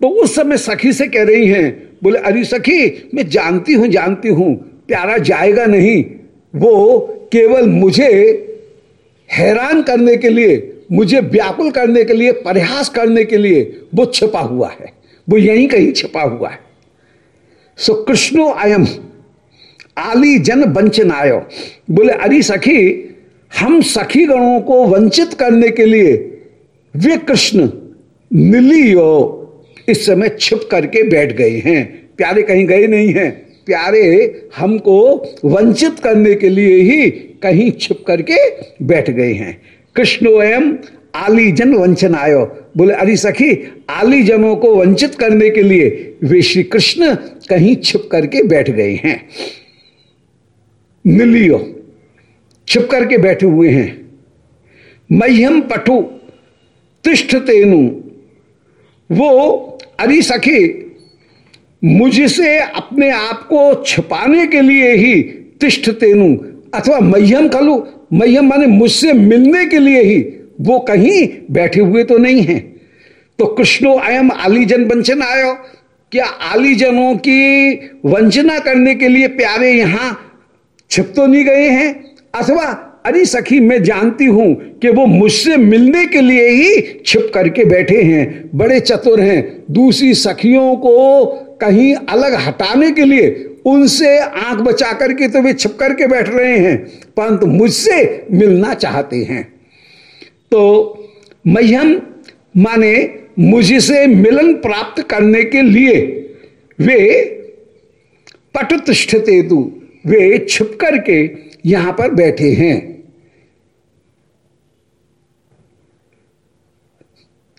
तो उस समय सखी से कह रही हैं, बोले, अरे सखी, मैं जानती हूँ जानती हूँ, प्यारा जाएगा नहीं। वो केवल मुझे हैरान करने के लिए, मुझे व्याकुल करने के लिए प्रयास करने के लिए वो छिपा हुआ है। वो यहीं कहीं छिपा हुआ है। सो कृष्णो अयम, आली जन वंचन आयो बोले, अरे सखी, हम सखी गणों को वंचित करने के लिए वे कृष्ण मिलियो इस समय छिप करके बैठ गए हैं। प्यारे कहीं गए नहीं हैं। प्यारे, हमको वंचित करने के लिए ही कहीं छिप करके बैठ गए हैं। कृष्णो एम आलीजन वंचन आयो बोले, अरे सखी, आलीजनों को वंचित करने के लिए वे श्री कृष्ण कहीं छिप करके बैठ गए हैं। निलियो छिप करके बैठे हुए हैं। मह्यम पटु, तिष्ठ तेनु वो अरे सखी मुझसे अपने आप को छिपाने के लिए ही तिष्ठ तेनु अथवा मह्यम खलु मह्यम माने मुझसे मिलने के लिए ही वो कहीं बैठे हुए तो नहीं है। तो कृष्णो अयम आलीजन वंचन आयो। क्या आलीजनों की वंचना करने के लिए प्यारे यहाँ छिप तो नहीं गए हैं? अथवा अरे सखी, मैं जानती हूँ कि वो मुझसे मिलने के लिए ही छिप करके बैठे हैं, बड़े चतुर हैं। दूसरी सखियों को कहीं अलग हटाने के लिए उनसे आँख बचा करके तो वे छिप करके बैठ रहे हैं, परंतु मुझसे मिलना चाहते हैं। तो मह्यम माने मुझसे मिलन प्राप्त करने के लिए वे पटुतिष्ठते तु वे छिप करके यहाँ पर बैठे हैं।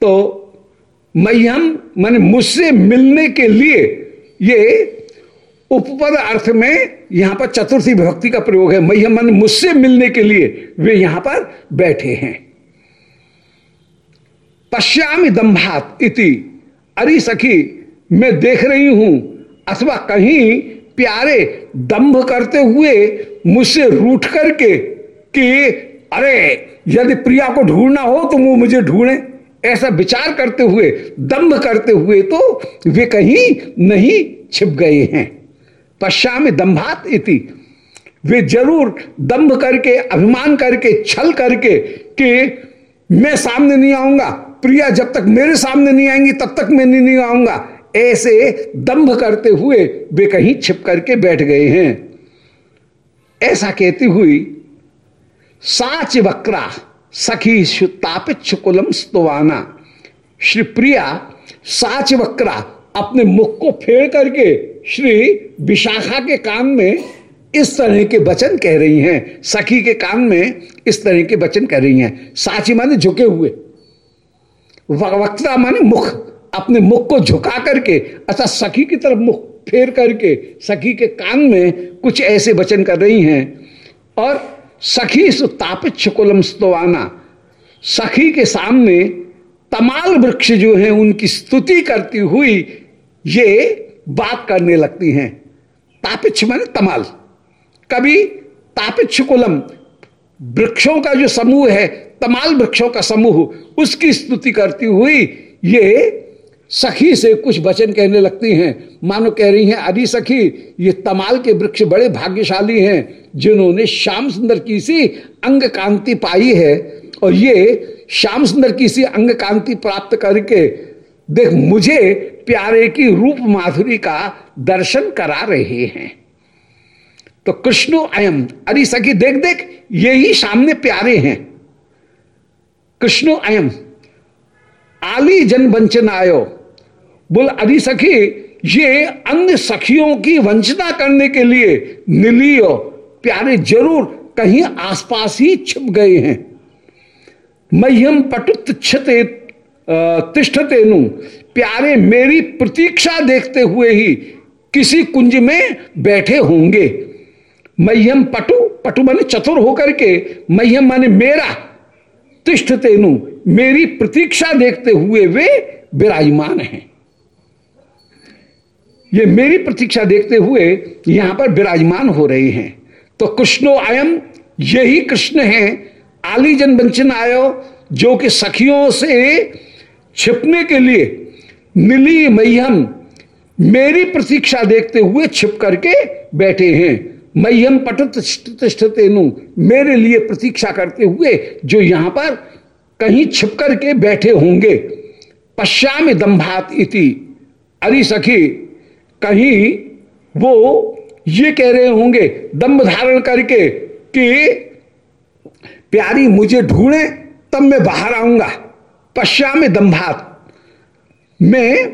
तो मह्यम, माने मुझसे मिलने के लिए ये उपपद अर्थ में यहाँ पर चतुर्थी विभक्ति का प्रयोग है। मह्यम, मन मुझसे मिलने के लिए वे यहाँ पर बैठे हैं। पश्यामी दम्भात इति। अरी सखी, मैं देख रही हूँ, अथवा कहीं प्यारे दंभ करते हुए मुझसे रूठ करके कि, अरे, यदि प्रिया को ढूंढना हो तो वो मुझे ढूंढे। ऐसा विचार करते हुए दम्भ करते हुए तो वे कहीं नहीं छिप गए हैं। पश्चाम दंभात इति। वे ज़रूर दम्भ करके अभिमान करके छल करके कि मैं सामने नहीं आऊँगा प्रिया जब तक मेरे सामने नहीं आएँगी तब तक मैं नहीं, नहीं आऊँगा। ऐसे दम्भ करते हुए वे कहीं छिप करके बैठ गए हैं। ऐसा कहती हुई साच वक्रा सखी सुतापित शुकुलम स्तवाना। श्री प्रिया साच वक्रा अपने मुख को फेर करके श्री विशाखा के कान में इस तरह के वचन कह रही हैं। सखी के कान में इस तरह के वचन कह रही हैं। साची माने झुके हुए। वक्ता माने मुख। अपने मुख को झुका करके अच्छा सखी की तरफ़ मुख फेर करके, सखी के कान में कुछ ऐसे वचन कर रही हैं। और सखी सुतापित शुकुलम स्तवाना। सखी के सामने तमाल वृक्ष जो है, उनकी स्तुति करती हुई ये बात करने लगती हैं। तापिक्ष माने तमाल। कभी तापिक्ष कुलम, वृक्षों का जो समूह है, तमाल वृक्षों का समूह, उसकी स्तुति करती हुई ये सखी से कुछ वचन कहने लगती हैं। मानो कह रही हैं, अरे सखी, ये तमाल के वृक्ष बड़े भाग्यशाली हैं, जिन्होंने श्याम सुंदर की सी अंग कांति पाई है। और ये श्याम सुंदर की सी अंग कांति प्राप्त करके, देख, मुझे प्यारे की रूप माधुरी का दर्शन करा रहे हैं। तो कृष्णो अयम, अरे सखी, देख देख यही सामने प्यारे हैं। कृष्णो अयम आली जन वंचन आयो। बोल अरे सखी, ये अन्य सखियों की वंचना करने के लिए निलियो प्यारे, ज़रूर कहीं आसपास ही छिप गए हैं। मह्यम पटुत छते तिष्ठते नु। प्यारे, मेरी प्रतीक्षा देखते हुए ही किसी कुंज में बैठे होंगे। मह्यम पटु पटु माने चतुर होकर के, मह्यम माने मेरा तिष्ठ तेनु मेरी प्रतीक्षा देखते हुए वे विराजमान हैं। ये मेरी प्रतीक्षा देखते हुए यहाँ पर विराजमान हो रहे हैं। तो कृष्णो आयम यही कृष्ण है। आलीजन वंचन आयो, जो कि सखियों से छिपने के लिए मिली मह्यम मेरी प्रतीक्षा देखते हुए छिप करके बैठे हैं। मह्यम पटत मेरे लिए प्रतीक्षा करते हुए जो यहाँ पर कहीं छिप करके बैठे होंगे। पश्याम दम्भात इति। अरे सखी, कहीं वो ये कह रहे होंगे, दम्भ धारण करके कि प्यारी मुझे ढूंढे, तब मैं बाहर आऊँगा। पश्याम दम्भात। मैं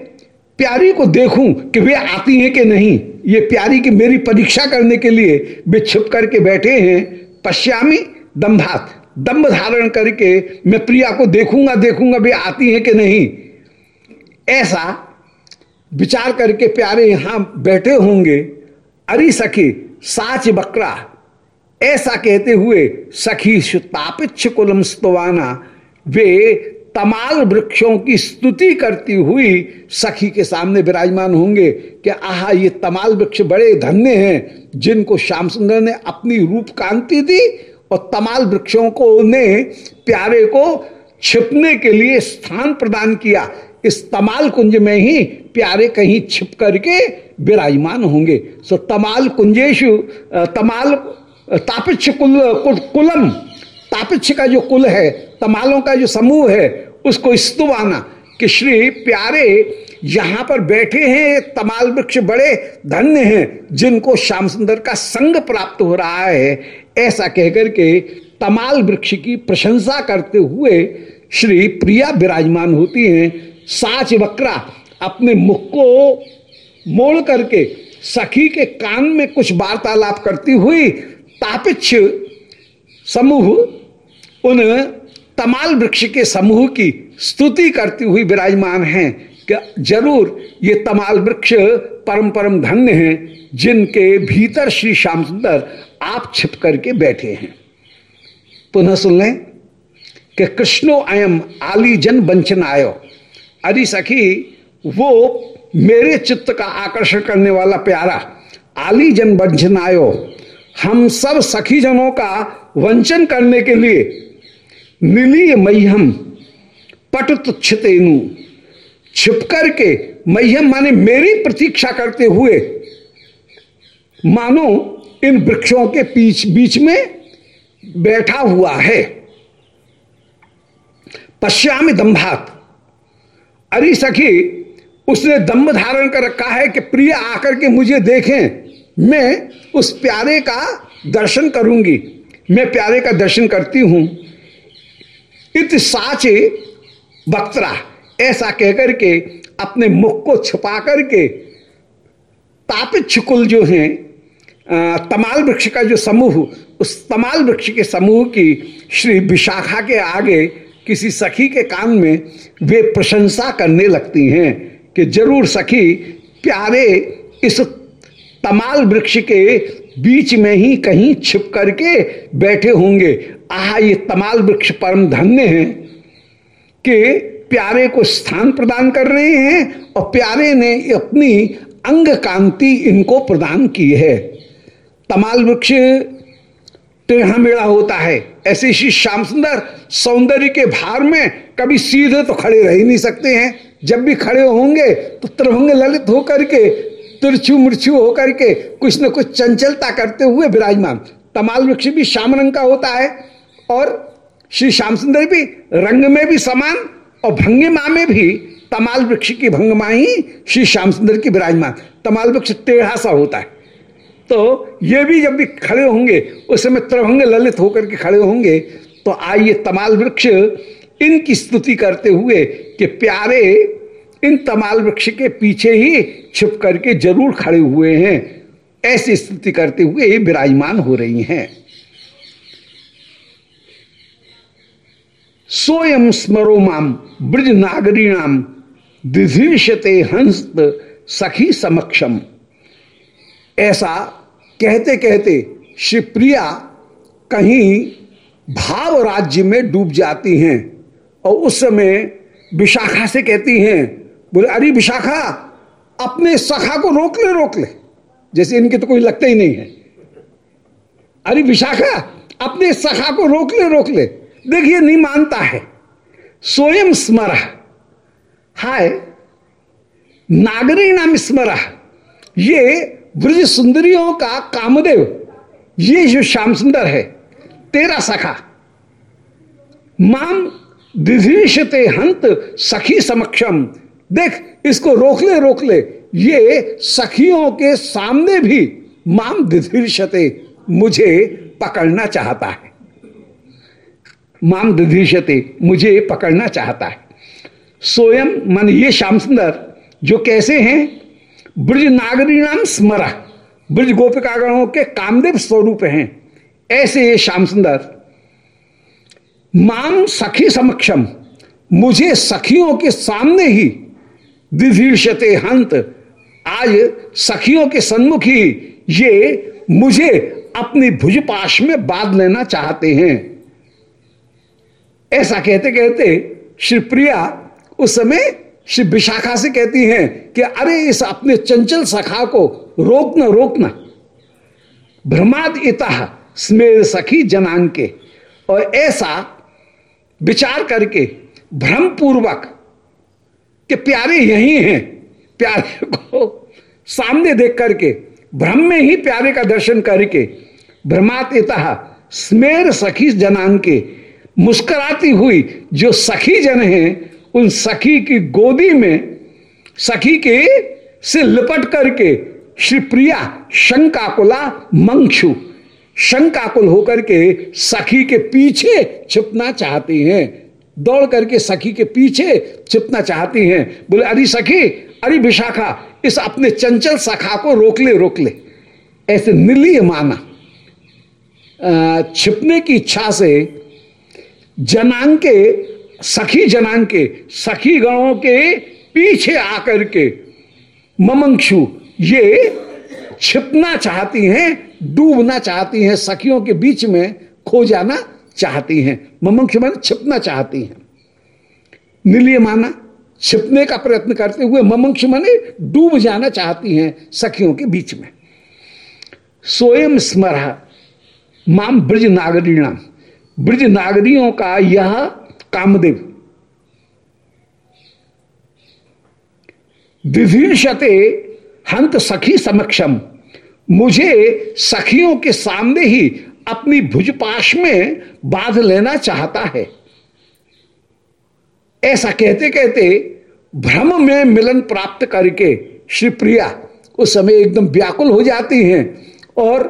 प्यारी को देखूँ कि वे आती हैं कि नहीं। ये प्यारी की मेरी परीक्षा करने के लिए वे छिप करके बैठे हैं। पश्यामी दम्भात, दम्भ धारण करके मैं प्रिया को देखूँगा देखूँगा वे आती है कि नहीं। ऐसा विचार करके प्यारे यहाँ बैठे होंगे। अरे सखी, साच बकरा, ऐसा कहते हुए सखी तापिच्छ कुलम स्तवाना, वे तमाल वृक्षों की स्तुति करती हुई सखी के सामने विराजमान होंगे कि आहा ये तमाल वृक्ष बड़े धन्य हैं जिनको श्याम सुंदर ने अपनी रूप कांति दी और तमाल वृक्षों को ने प्यारे को छिपने के लिए स्थान प्रदान किया। इस तमाल कुंज में ही प्यारे कहीं छिप करके विराजमान होंगे। सो तमाल कुंजेशु तमाल तापिक्ष कुल, कुलम तापिक्ष का जो कुल है, तमालों का जो समूह है, उसको स्तुवाना कि श्री प्यारे यहाँ पर बैठे हैं तमाल वृक्ष बड़े धन्य हैं, जिनको श्याम सुंदर का संग प्राप्त हो रहा है। ऐसा कहकर के तमाल वृक्ष की प्रशंसा करते हुए श्री प्रिया विराजमान होती हैं। साच वक्रा अपने मुख को मोड़ करके सखी के कान में कुछ वार्तालाप करती हुई तापिक्ष समूह उन तमाल वृक्ष के समूह की स्तुति करती हुई विराजमान हैं कि ज़रूर ये तमाल वृक्ष परम परम धन्य हैं, जिनके भीतर श्री श्याम सुंदर आप छिप करके बैठे हैं। पुनः सुन लें कि कृष्णो अयम आली जन बंचन आयो। अरे सखी, वो मेरे चित्त का आकर्षण करने वाला प्यारा आली जन वंचन आयो। हम सब सखी जनों का वंचन करने के लिए मिली मह्यम पट तुच्छतेनु छिप करके मह्यम माने मेरी प्रतीक्षा करते हुए। मानो इन वृक्षों के बीच बीच में बैठा हुआ है। पश्यामी दम्भात। अरे सखी, उसने दम्भ धारण कर रखा है कि प्रिय आकर के मुझे देखें। मैं उस प्यारे का दर्शन करूँगी। मैं प्यारे का दर्शन करती हूँ। इत साचे बक्तरा ऐसा कहकर के अपने मुख को छुपा करके तापित कुल जो है तमाल वृक्ष का जो समूह, उस तमाल वृक्ष के समूह की श्री विशाखा के आगे किसी सखी के कान में वे प्रशंसा करने लगती हैं कि ज़रूर सखी, प्यारे, इस तमाल वृक्ष के बीच में ही कहीं छिप करके बैठे होंगे। आह, ये तमाल वृक्ष परम धन्य है कि प्यारे को स्थान प्रदान कर रहे हैं और प्यारे ने अपनी अंग कांति इनको प्रदान की है। तमाल वृक्ष टेढ़ा मेढ़ा होता है। ऐसे श्री श्याम सुंदर सौंदर्य के भार में कभी सीधे तो खड़े रह ही नहीं सकते हैं। जब भी खड़े होंगे तो त्रिभंग ललित होकर के, तिरछू मृत्यु होकर के कुछ न कुछ चंचलता करते हुए विराजमान। तमाल वृक्ष भी श्याम रंग का होता है। और श्री श्याम सुंदर भी रंग में भी समान और भंगिमा में भी तमाल वृक्ष की भंगमा ही श्री श्याम सुंदर की विराजमान। तमाल वृक्ष टेढ़ा सा होता है। तो ये भी जब भी खड़े होंगे, उस समय त्रभंग ललित होकर के खड़े होंगे तो आइए तमाल वृक्ष इनकी स्तुति करते हुए कि प्यारे इन तमाल वृक्ष के पीछे ही छिप करके ज़रूर खड़े हुए हैं। ऐसी स्तुति करते हुए ये विराजमान हो रही हैं। सोयम स्मरो माम ब्रज नागरी नाम हंस सखी समक्षम। ऐसा कहते कहते शिवप्रिया कहीं भाव राज्य में डूब जाती हैं और उस समय विशाखा से कहती हैं, बोले, अरे विशाखा, अपने सखा को रोक ले रोक ले। जैसे इनके तो कोई लगता ही नहीं है। अरे विशाखा, अपने सखा को रोक ले रोक ले। देखिए, नहीं मानता है। स्वयं स्मर। हाय, नागरी नाम स्मरा। ये ब्रज सुंदरियों का कामदेव। ये जो श्याम सुंदर है, तेरा सखा। माम दिधीशते हंत सखी समक्षम। देख, इसको रोक ले रोक ले ये सखियों के सामने भी माम दिधीशते मुझे पकड़ना चाहता है। माम दिधीशते मुझे पकड़ना चाहता है। स्वयं मन ये श्याम सुंदर, जो कैसे हैं? ब्रज नागरी नाम स्मरा। ब्रज गोपिकागणों के कामदेव स्वरूप हैं। ऐसे ये श्याम सुंदर। माम सखी समक्षम, मुझे सखियों के सामने ही दिधीर्षते हंत। आज सखियों के सन्मुख ही ये मुझे अपनी भुजपाश में बाँध लेना चाहते हैं। ऐसा कहते कहते श्री प्रिया उस समय श्री विशाखा से कहती हैं कि अरे इस अपने चंचल सखा को रोकना रोकना। भ्रमाद इतः स्मेर सखी जनान के और ऐसा विचार करके भ्रम पूर्वक कि प्यारे यही हैं, प्यारे को सामने देख करके भ्रम में ही प्यारे का दर्शन करके भ्रमात इतः स्मेर सखी जनान के मुस्कुराती हुई जो सखी जन हैं, उन सखी की गोदी में सखी के से लिपट करके श्री प्रिया शंकाकुला मंक्षु शंकाकुल होकर के सखी के पीछे छिपना चाहती हैं। दौड़ करके सखी के पीछे छिपना चाहती हैं। बोले, अरे सखी, अरे विशाखा, इस अपने चंचल सखा को रोक ले रोक ले। ऐसे निलीय माना। छिपने की इच्छा से जनांग के, सखी जनांग के, सखी गणों के पीछे आकर के, ममंक्षु, ये छिपना चाहती हैं, डूबना चाहती हैं, सखियों के बीच में खो जाना चाहती हैं। ममंक्षु मान छिपना चाहती हैं। नीलिय माना, छिपने का प्रयत्न करते हुए ममंक्षु माने डूब जाना चाहती हैं सखियों के बीच में। स्वयं स्मर माम ब्रज नागरीणाम ब्रज नागरियों का यह कामदेव। विभीषते हंत सखी समक्षम। मुझे सखियों के सामने ही अपनी भुजपाश में बाँध लेना चाहता है। ऐसा कहते कहते भ्रम में मिलन प्राप्त करके श्री प्रिया उस समय एकदम व्याकुल हो जाती हैं और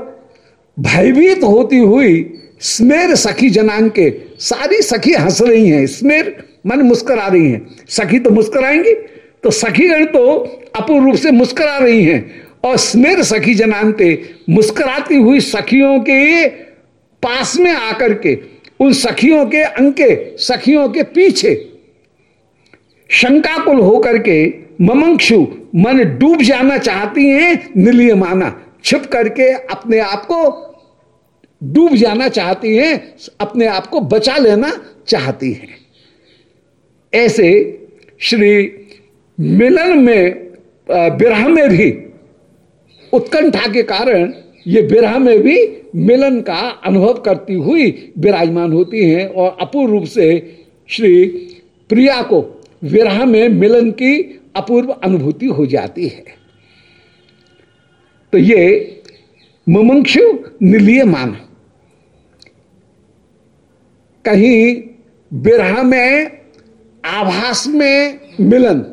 भयभीत होती हुई स्मेर सखी जनांग के। सारी सखी हंस रही हैं। स्मेर मन मुस्करा रही हैं। सखी तो मुस्कराएँगी तो सखीगण तो अपूर्ण रूप से मुस्करा रही हैं। और स्मेर सखी जनानते मुस्कराती हुई सखियों के पास में आकर के, उन सखियों के अंके, सखियों के पीछे शंकाकुल होकर के ममंक्षु मन डूब जाना चाहती हैं निलिय माना छिप करके अपने आप को डूब जाना चाहती हैं, अपने आप को बचा लेना चाहती हैं। ऐसे श्री मिलन में विरह में भी, उत्कंठा के कारण ये विरह में भी मिलन का अनुभव करती हुई विराजमान होती हैं और अपूर्व रूप से श्री प्रिया को विरह में मिलन की अपूर्व अनुभूति हो जाती है। तो ये मुमुक्षु निलिय मान कहीं विरह में, आभास में मिलन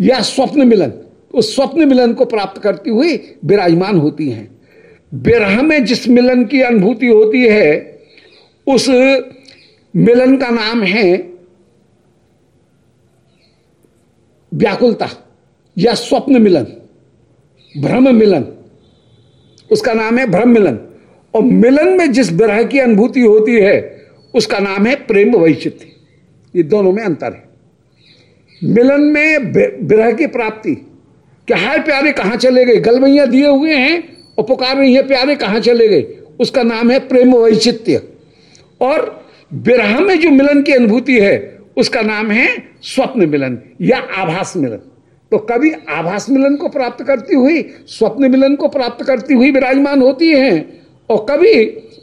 या स्वप्न मिलन, उस स्वप्न मिलन को प्राप्त करती हुई विराजमान होती हैं। विरह में जिस मिलन की अनुभूति होती है, उस मिलन का नाम है व्याकुलता या स्वप्न मिलन, भ्रम मिलन। उसका नाम है भ्रम मिलन। और मिलन में जिस विरह की अनुभूति होती है उसका नाम है प्रेम वैचित्य ये दोनों में अंतर है। मिलन में विरह की प्राप्ति। क्या हाय प्यारे, कहाँ चले गए? गलमैया दिए हुए हैं और पुकार रही है, प्यारे, कहाँ चले गए? उसका नाम है प्रेम वैचित्य और विरह में जो मिलन की अनुभूति है, उसका नाम है स्वप्न मिलन या आभास मिलन। तो कभी आभास मिलन को प्राप्त करती हुई, स्वप्न मिलन को प्राप्त करती हुई विराजमान होती हैं, और कभी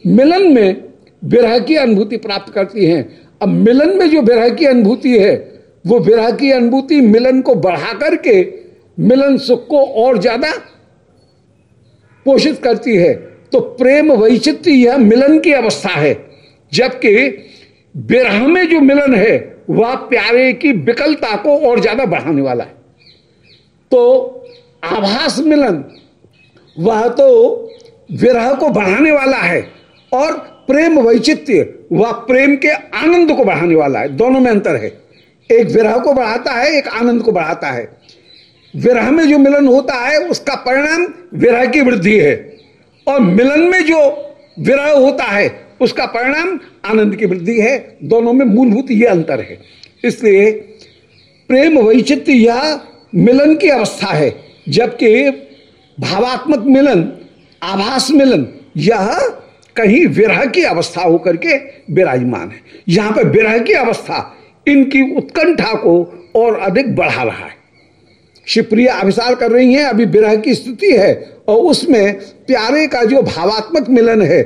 मिलन में विरह की अनुभूति प्राप्त करती हैं। अब मिलन में जो विरह की अनुभूति है, वो विरह की अनुभूति मिलन को बढ़ा करके मिलन सुख को और ज़्यादा पोषित करती है। तो प्रेम वैचित्र यह मिलन की अवस्था है, जबकि विरह में जो मिलन है, वह प्यारे की विकलता को और ज़्यादा बढ़ाने वाला है। तो आभास मिलन, वह तो विरह को बढ़ाने वाला है और प्रेम वैचित्य वह प्रेम के आनंद को बढ़ाने वाला है। दोनों में अंतर है। एक विरह को बढ़ाता है, एक आनंद को बढ़ाता है। विरह में जो मिलन होता है, उसका परिणाम विरह की वृद्धि है। और मिलन में जो विरह होता है, उसका परिणाम आनंद की वृद्धि है। दोनों में मूलभूत यह अंतर है। इसलिए प्रेम वैचित्य यह मिलन की अवस्था है, जबकि भावात्मक मिलन, आभास मिलन, यह कहीं विरह की अवस्था होकर के विराजमान है। यहाँ पर विरह की अवस्था इनकी उत्कंठा को और अधिक बढ़ा रहा है। शिवप्रिया अभिसार कर रही हैं, अभी विरह की स्थिति है और उसमें प्यारे का जो भावात्मक मिलन है,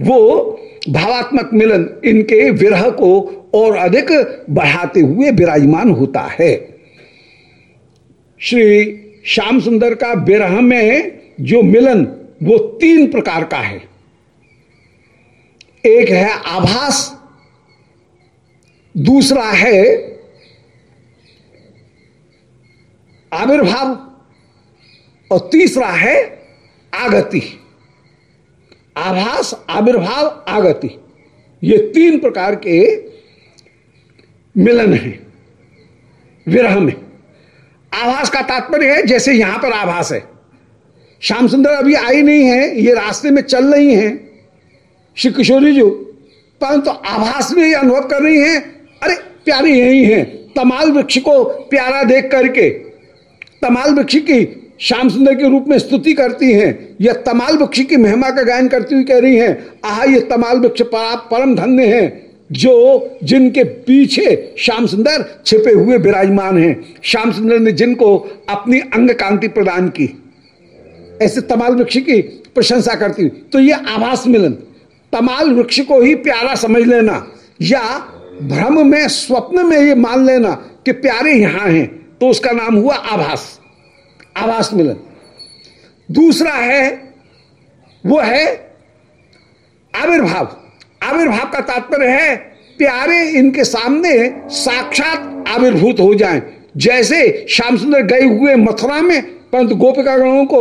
वो भावात्मक मिलन इनके विरह को और अधिक बढ़ाते हुए विराजमान होता है। श्री श्याम सुंदर का विरह में जो मिलन, वो तीन प्रकार का है। एक है आभास, दूसरा है आविर्भाव, और तीसरा है आगति। आभास, आविर्भाव, आगति, ये तीन प्रकार के मिलन है, विरह में। आभास का तात्पर्य है, जैसे यहाँ पर आभास है। श्याम सुंदर अभी आई नहीं है, ये रास्ते में चल रही हैं। श्री किशोरी जी, परंतु तो आभास में ये अनुभव कर रही हैं, अरे, प्यारी यही है, तमाल वृक्ष को प्यारा देख करके, तमाल वृक्ष की श्याम सुंदर के रूप में स्तुति करती हैं, या तमाल वृक्ष की महिमा का गायन करती हुई कह रही हैं, आह, ये तमाल वृक्ष परम धन्य हैं, जो, जिनके पीछे श्याम सुंदर छिपे हुए विराजमान हैं, श्याम सुंदर ने जिनको अपनी अंग कांति प्रदान की, ऐसे तमाल वृक्ष की प्रशंसा करती हुई तो ये आभास मिलन तमाल वृक्ष को ही प्यारा समझ लेना, या भ्रम में, स्वप्न में ये मान लेना कि प्यारे यहाँ हैं तो उसका नाम हुआ आभास। आभास मिलन। दूसरा है, वो है आविर्भाव। आविर्भाव का तात्पर्य है, प्यारे इनके सामने साक्षात आविर्भूत हो जाएँ। जैसे श्याम सुंदर गए हुए मथुरा में, परंतु गोपिका गणों को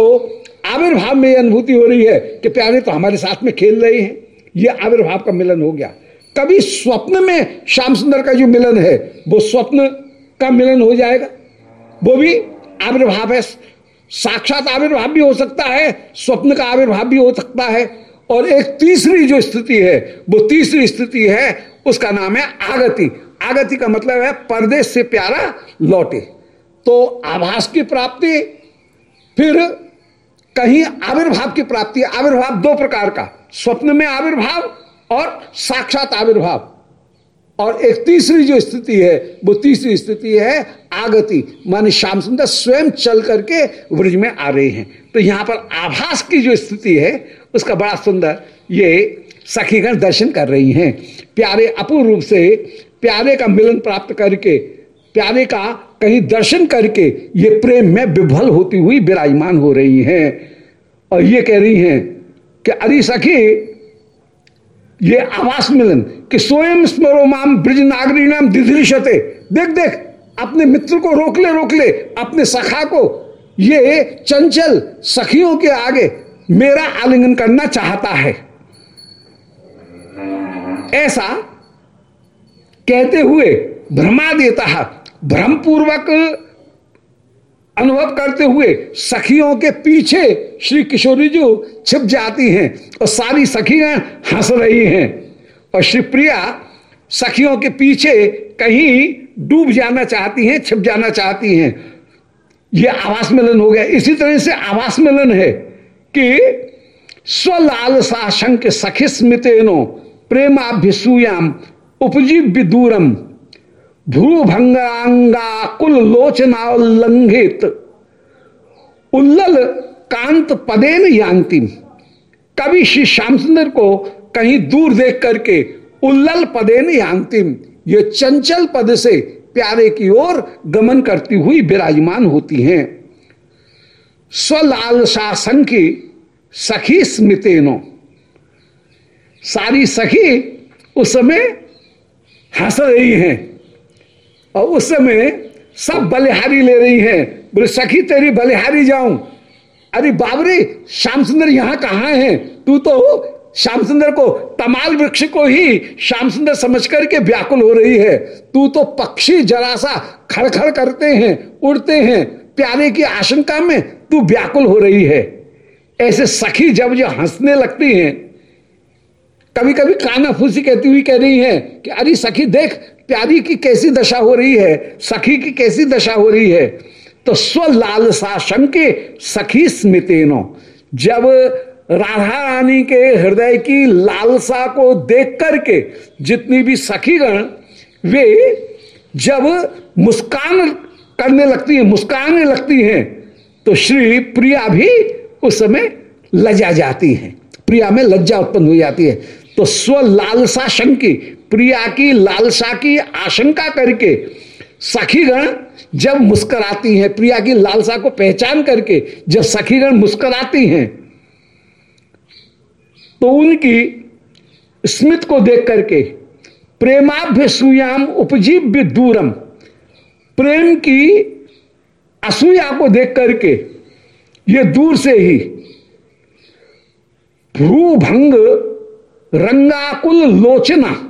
आविर्भाव में अनुभूति हो रही है कि प्यारे तो हमारे साथ में खेल रहे हैं। ये आविर्भाव का मिलन हो गया। कभी स्वप्न में श्याम सुंदर का जो मिलन है, वो स्वप्न का मिलन हो जाएगा? वो भी आविर्भाव है। साक्षात आविर्भाव भी हो सकता है, स्वप्न का आविर्भाव भी हो सकता है। और एक तीसरी जो स्थिति है, वो तीसरी स्थिति है, उसका नाम है आगति। आगति का मतलब है परदेश से प्यारा लौटे। तो आभास की प्राप्ति, फिर कहीं आविर्भाव की प्राप्ति, आविर्भाव दो प्रकार का। स्वप्न में आविर्भाव और साक्षात आविर्भाव। और एक तीसरी जो स्थिति है, वो तीसरी स्थिति है आगति। माने श्याम सुंदर स्वयं चल करके व्रज में आ रहे हैं। तो यहाँ पर आभास की जो स्थिति है, उसका बड़ा सुंदर ये सखीगण दर्शन कर रही हैं। प्यारे अपूर्व रूप से प्यारे का मिलन प्राप्त करके, प्यारे का कहीं दर्शन करके ये प्रेम में विभल होती हुई विराजमान हो रही हैं। और ये कह रही हैं कि अरे सखी, ये आवास मिलन, कि स्वयं स्मरो माम ब्रज नागरी नाम दिधरिशते देख देख, अपने मित्र को रोक ले रोक ले अपने सखा को। ये चंचल सखियों के आगे मेरा आलिंगन करना चाहता है। ऐसा कहते हुए भ्रमा देता है भ्रमपूर्वक अनुभव करते हुए सखियों के पीछे श्री किशोरी जी छिप जाती हैं और सारी सखियाँ हंस रही हैं। और श्री प्रिया सखियों के पीछे कहीं डूब जाना चाहती हैं, छिप जाना चाहती हैं। ये आवास मिलन हो गया। इसी तरह से आवास मिलन है कि स्वलाल साशंक सखी स्मृतेनो प्रेमाभ्यसूयाम उपजीव विदूरम। भ्रूभंगांगा कुल लोचना उल्लंघित। उल्लल कांत पदेन यांतिम कवि श्री श्याम सुंदर को कहीं दूर देख करके उल्लल पदेन यांतिम ये चंचल पद से प्यारे की ओर गमन करती हुई विराजमान होती हैं। स्वलाल शासन की सखी स्मितेनो। सारी सखी उस समय हंस रही हैं। और उस समय सब बलिहारी ले रही हैं। बोले, सखी, तेरी बलिहारी जाऊँ? अरे, बाबरे श्याम सुंदर यहाँ कहाँ है? तू तो श्याम सुंदर को, तमाल वृक्ष को ही श्याम सुंदर समझ करके व्याकुल हो रही है। तू तो पक्षी जरा सा खड़खड़ करते हैं, उड़ते हैं। प्यारे की आशंका में तू व्याकुल हो रही है। ऐसे सखी जब जो हंसने लगती हैं कभी कभी काना फूसी कहती हुई कह रही है कि, अरे सखी, देख प्यारी की कैसी दशा हो रही है, सखी की कैसी दशा हो रही है तो स्व लालसा शंके सखी स्मितेनो। जब राधा रानी के हृदय की लालसा को देख करके जितनी भी सखीगण, वे जब मुस्कान करने लगती है, मुस्काने लगती हैं तो श्री प्रिया भी उस समय लजा जाती है। प्रिया में लज्जा उत्पन्न हो जाती है। तो स्व लालसा शंकी, प्रिया की लालसा की आशंका करके सखीगण जब मुस्कराती हैं, प्रिया की लालसा को पहचान करके जब सखीगण मुस्कराती हैं तो उनकी स्मित को देख करके प्रेमाभ्य सुयाम उपजीव्य दूरम, प्रेम की असूया को देख करके ये दूर से ही भ्रूभंग रंगाकुल लोचना।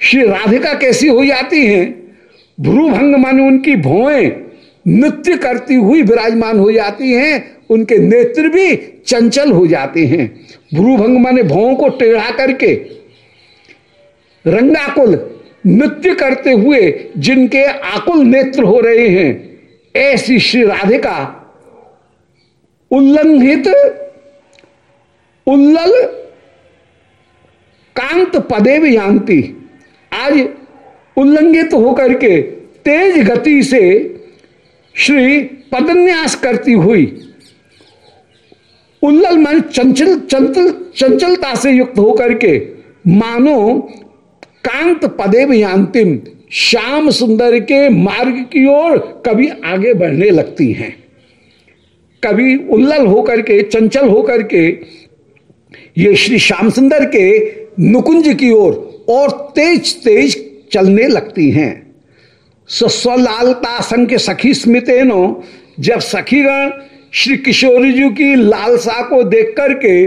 श्री राधिका कैसी हो जाती हैं? भ्रूभंग माने उनकी भोएँ नृत्य करती हुई विराजमान हो जाती हैं, उनके नेत्र भी चंचल हो जाते हैं। भ्रूभंग माने भों को टेढ़ा करके। रंगाकुल नृत्य करते हुए जिनके आकुल नेत्र हो रहे हैं, ऐसी श्री राधिका उल्लंघित, उल्लल कांत पदे भी जानती आज उल्लंघित होकर के तेज गति से श्री पदन्यास करती हुई उल्लल मन चंचल चंचल, चंचलता से युक्त होकर के मानो कांत पदे भी अंतिम श्याम सुंदर के मार्ग की ओर कभी आगे बढ़ने लगती हैं। कभी उल्लल होकर के, चंचल होकर के ये श्री श्याम सुंदर के नुकुंज की ओर और, और तेज तेज चलने लगती हैं। स्वलालता के सखी स्मितेनो जब सखीगण श्री किशोरी जी की लालसा को देख करके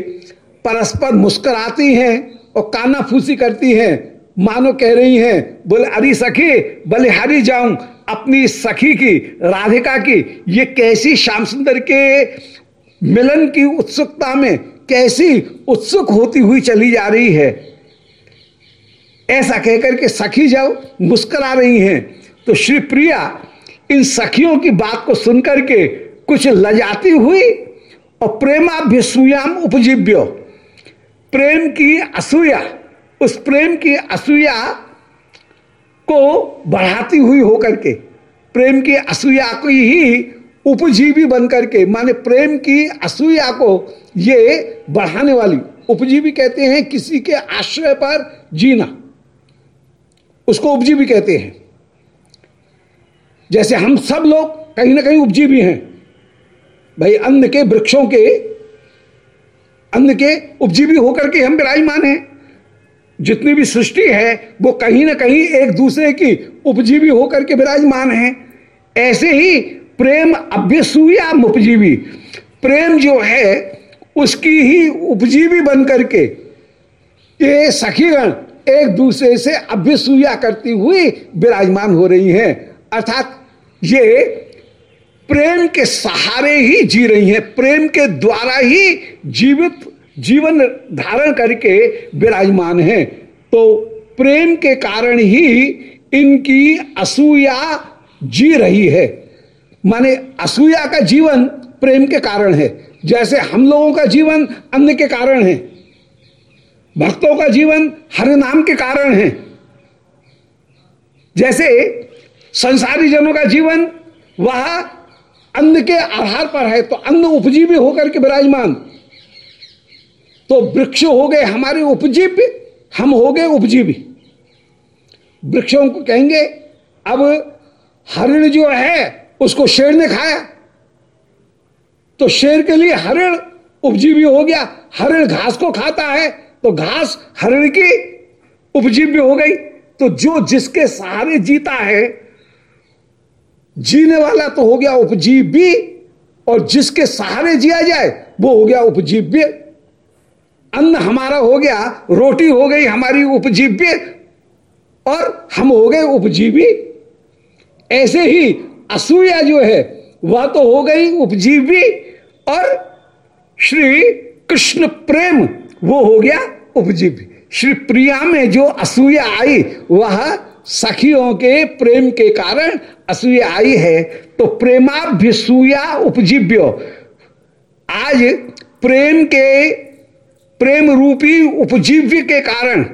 परस्पर मुस्कराती हैं और काना फूसी करती हैं मानो कह रही हैं बोले अरे सखी बलिहारी जाऊँ अपनी सखी की राधिका की ये कैसी श्याम सुंदर के मिलन की उत्सुकता में कैसी उत्सुक होती हुई चली जा रही है। ऐसा कहकर के सखी जब मुस्करा रही हैं तो श्री प्रिया इन सखियों की बात को सुनकर के कुछ लजाती हुई और प्रेमा प्रेमाभ्यसूयाम उपजीव्य। प्रेम की असूया, उस प्रेम की असूया को बढ़ाती हुई होकर के, प्रेम की असूया को ही उपजीवी बनकर के माने प्रेम की असूया को ये बढ़ाने वाली उपजीवी कहते हैं किसी के आश्रय पर जीना। उसको उपजीवी कहते हैं। जैसे हम सब लोग कहीं ना कहीं उपजीवी हैं। भाई, अन्न के वृक्षों के, अन्न के उपजीवी होकर के हम विराजमान हैं। जितनी भी सृष्टि है, वो कहीं ना कहीं एक दूसरे की उपजीवी होकर के विराजमान है। ऐसे ही प्रेम अभ्यसूया उपजीवी प्रेम जो है, उसकी ही उपजीवी बन करके ये सखीगण एक दूसरे से अभ्यसूया करती हुई विराजमान हो रही हैं। अर्थात ये प्रेम के सहारे ही जी रही हैं, प्रेम के द्वारा ही जीवित जीवन धारण करके विराजमान हैं। तो प्रेम के कारण ही इनकी असूया जी रही है। माने असूया का जीवन प्रेम के कारण है। जैसे हम लोगों का जीवन अन्न के कारण है। भक्तों का जीवन हर नाम के कारण है। जैसे संसारी जनों का जीवन वह अन्न के आधार पर है तो अन्न उपजीवी होकर के विराजमान। तो वृक्ष हो गए हमारे उपजीव्य हम हो गए उपजीवी। वृक्षों को कहेंगे, अब हरिण जो है उसको शेर ने खाया। तो शेर के लिए हरिण उपजीवी हो गया। हरिण घास को खाता है तो घास हरिण की उपजीव्य हो गई। तो जो जिसके सहारे जीता है, जीने वाला तो हो गया उपजीवी और जिसके सहारे जिया जाए, वो हो गया उपजीव्य अन्न हमारा हो गया, रोटी हो गई हमारी उपजीव्य और हम हो गए उपजीवी। ऐसे ही असूया जो है, वह तो हो गई उपजीवी और श्री कृष्ण प्रेम, वो हो गया उपजीवी। श्री प्रिया में जो असूया आई, वह सखियों के प्रेम के कारण असूया आई है तो प्रेमाभ्यसूया उपजीव्य। आज प्रेम के, प्रेम रूपी उपजीव्य के कारण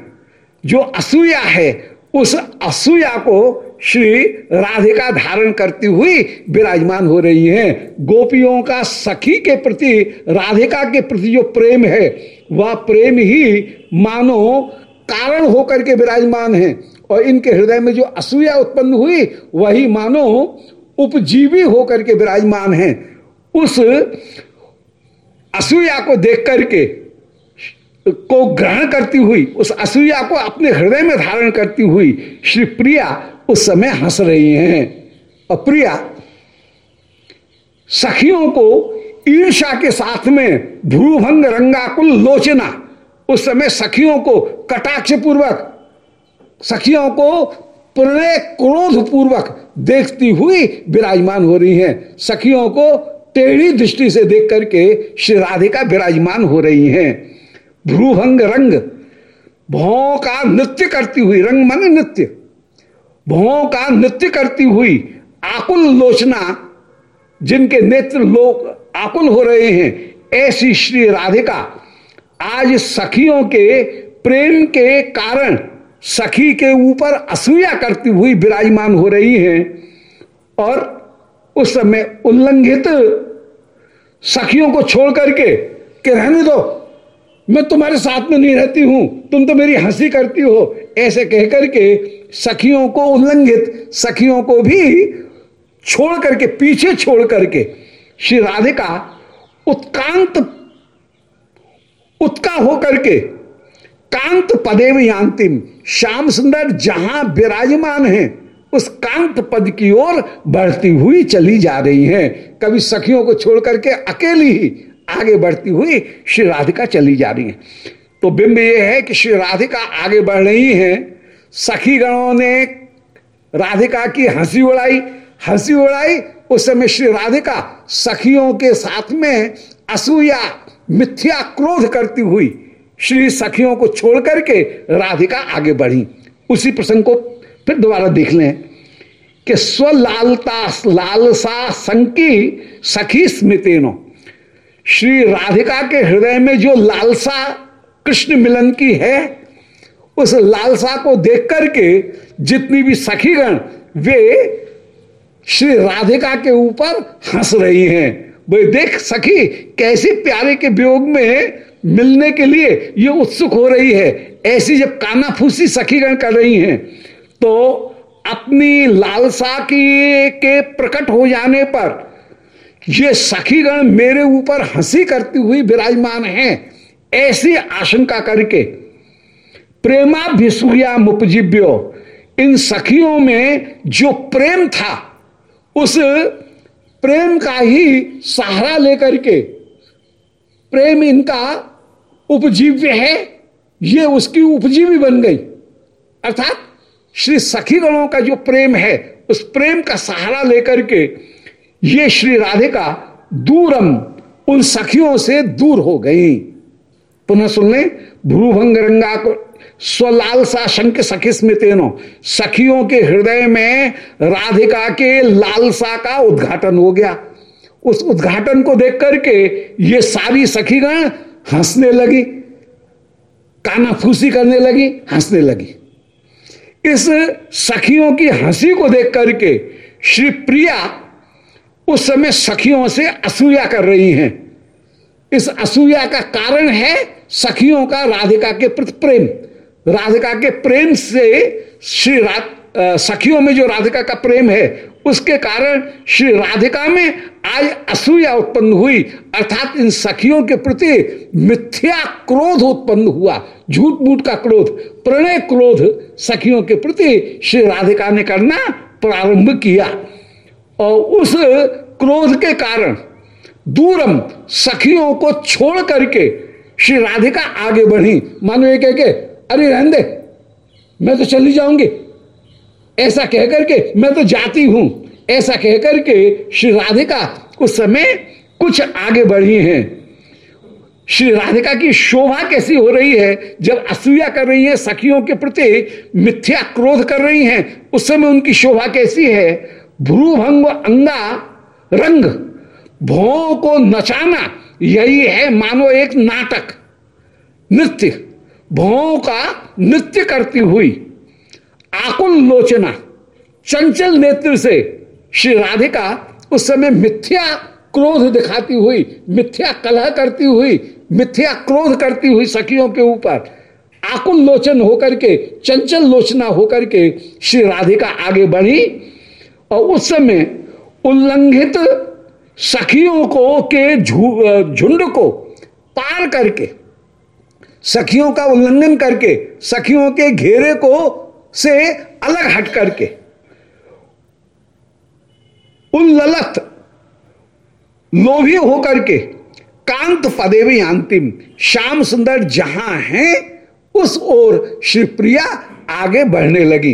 जो असूया है, उस असूया को श्री राधिका धारण करती हुई विराजमान हो रही हैं। गोपियों का सखी के प्रति, राधिका के प्रति जो प्रेम है, वह प्रेम ही मानो कारण होकर के विराजमान है। और इनके हृदय में जो असूया उत्पन्न हुई, वही मानो उपजीवी होकर के विराजमान है। उस असूया को देख करके को ग्रहण करती हुई, उस असूया को अपने हृदय में धारण करती हुई, श्री प्रिया उस समय हंस रही हैं। और प्रिया, सखियों को ईर्षा के साथ में भ्रूभंग रंगाकुल लोचना, उस समय सखियों को कटाक्ष पूर्वक सखियों को प्रणय क्रोध पूर्वक देखती हुई विराजमान हो रही हैं। सखियों को टेढ़ी दृष्टि से देख करके श्री राधिका विराजमान हो रही हैं। भ्रूभंग रंग भौ का नृत्य करती हुई रंग मन नृत्य। भौ का नृत्य करती हुई आकुल लोचना, जिनके नेत्र लोग आकुल हो रहे हैं, ऐसी श्री राधिका, आज सखियों के प्रेम के कारण सखी के ऊपर असूया करती हुई विराजमान हो रही हैं और उस समय उल्लंघित सखियों को छोड़ करके कि रहने दो। मैं तुम्हारे साथ में नहीं रहती हूँ। तुम तो मेरी हँसी करती हो। ऐसे कहकर के सखियों को उल्लंघित, सखियों को भी छोड़ करके, पीछे छोड़ करके श्री राधिका उत्कांत उत्का होकर के कांत पदेव यांतिम। श्याम सुंदर जहाँ विराजमान है, उस कांत पद की ओर बढ़ती हुई चली जा रही हैं। कभी सखियों को छोड़ करके अकेली ही आगे बढ़ती हुई श्री राधिका चली जा रही है। तो बिंब ये है कि श्री राधिका आगे बढ़ रही हैं। सखी गणों ने राधिका की हँसी उड़ाई। हँसी उड़ाई, उस समय श्री राधिका सखियों के साथ में असूया, मिथ्या क्रोध करती हुई श्री सखियों को छोड़ करके राधिका आगे बढ़ी। उसी प्रसंग को फिर दोबारा देख लें कि स्वलालता, लालसा, संकी, सखी स्मृतिनो। श्री राधिका के हृदय में जो लालसा कृष्ण मिलन की है, उस लालसा को देख करके जितनी भी सखीगण, वे श्री राधिका के ऊपर हंस रही हैं। वे देख सखी, कैसे प्यारे के वियोग में मिलने के लिए ये उत्सुक हो रही है। ऐसी जब कानाफूसी सखीगण कर रही हैं तो अपनी लालसा की के प्रकट हो जाने पर ये सखीगण मेरे ऊपर हँसी करती हुई विराजमान हैं, ऐसी आशंका करके। प्रेमा प्रेमाभिसूया मुपजीव्यो इन सखियों में जो प्रेम था, उस प्रेम का ही सहारा लेकर के, प्रेम इनका उपजीव्य है, ये उसकी उपजीवी बन गई। अर्थात श्री सखी गणों का जो प्रेम है, उस प्रेम का सहारा लेकर के ये श्री राधिका दूरम उन सखियों से दूर हो गई। पुनः सुन ले भ्रूभंग रंगा को स्वलालसा शंक सखी स्मृतिनो सखियों के हृदय में राधिका के लालसा का उद्घाटन हो गया। उस उद्घाटन को देख करके ये सारी सखीगण हंसने लगी, कानाफूसी करने लगी, हंसने लगी। इस सखियों की हँसी को देख करके श्री प्रिया उस समय सखियों से असूया कर रही हैं। इस असूया का कारण है सखियों का राधिका के प्रति प्रेम। राधिका के प्रेम से श्री सखियों में जो राधिका का प्रेम है, उसके कारण श्री राधिका में आज असूया उत्पन्न हुई। अर्थात इन सखियों के प्रति मिथ्या क्रोध उत्पन्न हुआ झूठ मूठ का क्रोध, प्रणय क्रोध सखियों के प्रति श्री राधिका ने करना प्रारंभ किया। और उस क्रोध के कारण दूरम सखियों को छोड़ करके श्री राधिका आगे बढ़ी। मानो ये कह के, अरे रहने दे मैं तो चली जाऊँगी। ऐसा कह करके मैं तो जाती हूँ। ऐसा कह करके श्री राधिका उस समय कुछ आगे बढ़ी हैं। श्री राधिका की शोभा कैसी हो रही है? जब असूया कर रही है, सखियों के प्रति मिथ्या क्रोध कर रही हैं, उस समय उनकी शोभा कैसी है? भ्रूभंग अंगा रंग, भो को नचाना, यही है मानो एक नाटक। नृत्य, भो का नृत्य करती हुई आकुल लोचना, चंचल नेत्र से श्री राधिका उस समय मिथ्या क्रोध दिखाती हुई, मिथ्या कलह करती हुई, मिथ्या क्रोध करती हुई सखियों के ऊपर आकुल लोचन होकर के, चंचल लोचना होकर के श्री राधिका आगे बढ़ी और उस समय उल्लंघित सखियों को के झुंड को पार करके, सखियों का उल्लंघन करके, सखियों के घेरे को से अलग हट करके उल्लत लोभी होकर के कांत पदेवी अंतिम, श्याम सुंदर जहाँ हैं, उस ओर श्री प्रिया आगे बढ़ने लगी।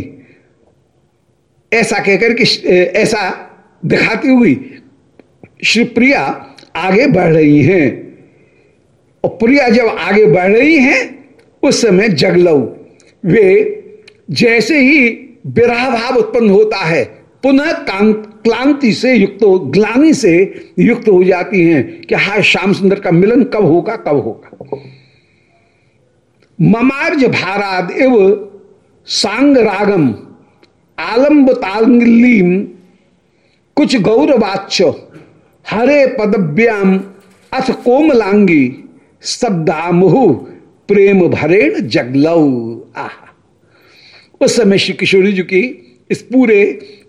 ऐसा कहकर के ऐसा दिखाती हुई श्री प्रिया आगे बढ़ रही हैं। और प्रिया जब आगे बढ़ रही हैं, उस समय जगलऊ वे जैसे ही विराह भाव उत्पन्न होता है, पुनः क्लांति से युक्त ग्लानी से युक्त हो जाती हैं कि हा श्याम सुंदर का मिलन कब होगा कब होगा। ममार्ज भाराद एव सांग रागम आलम्ब तांगलीम कुछ गौरवाच्य हरे पदव्याम अथ कोमलांगी शब्दामुहु प्रेम भरेण जगलऊ आह। उस समय श्री किशोरी जी की इस पूरे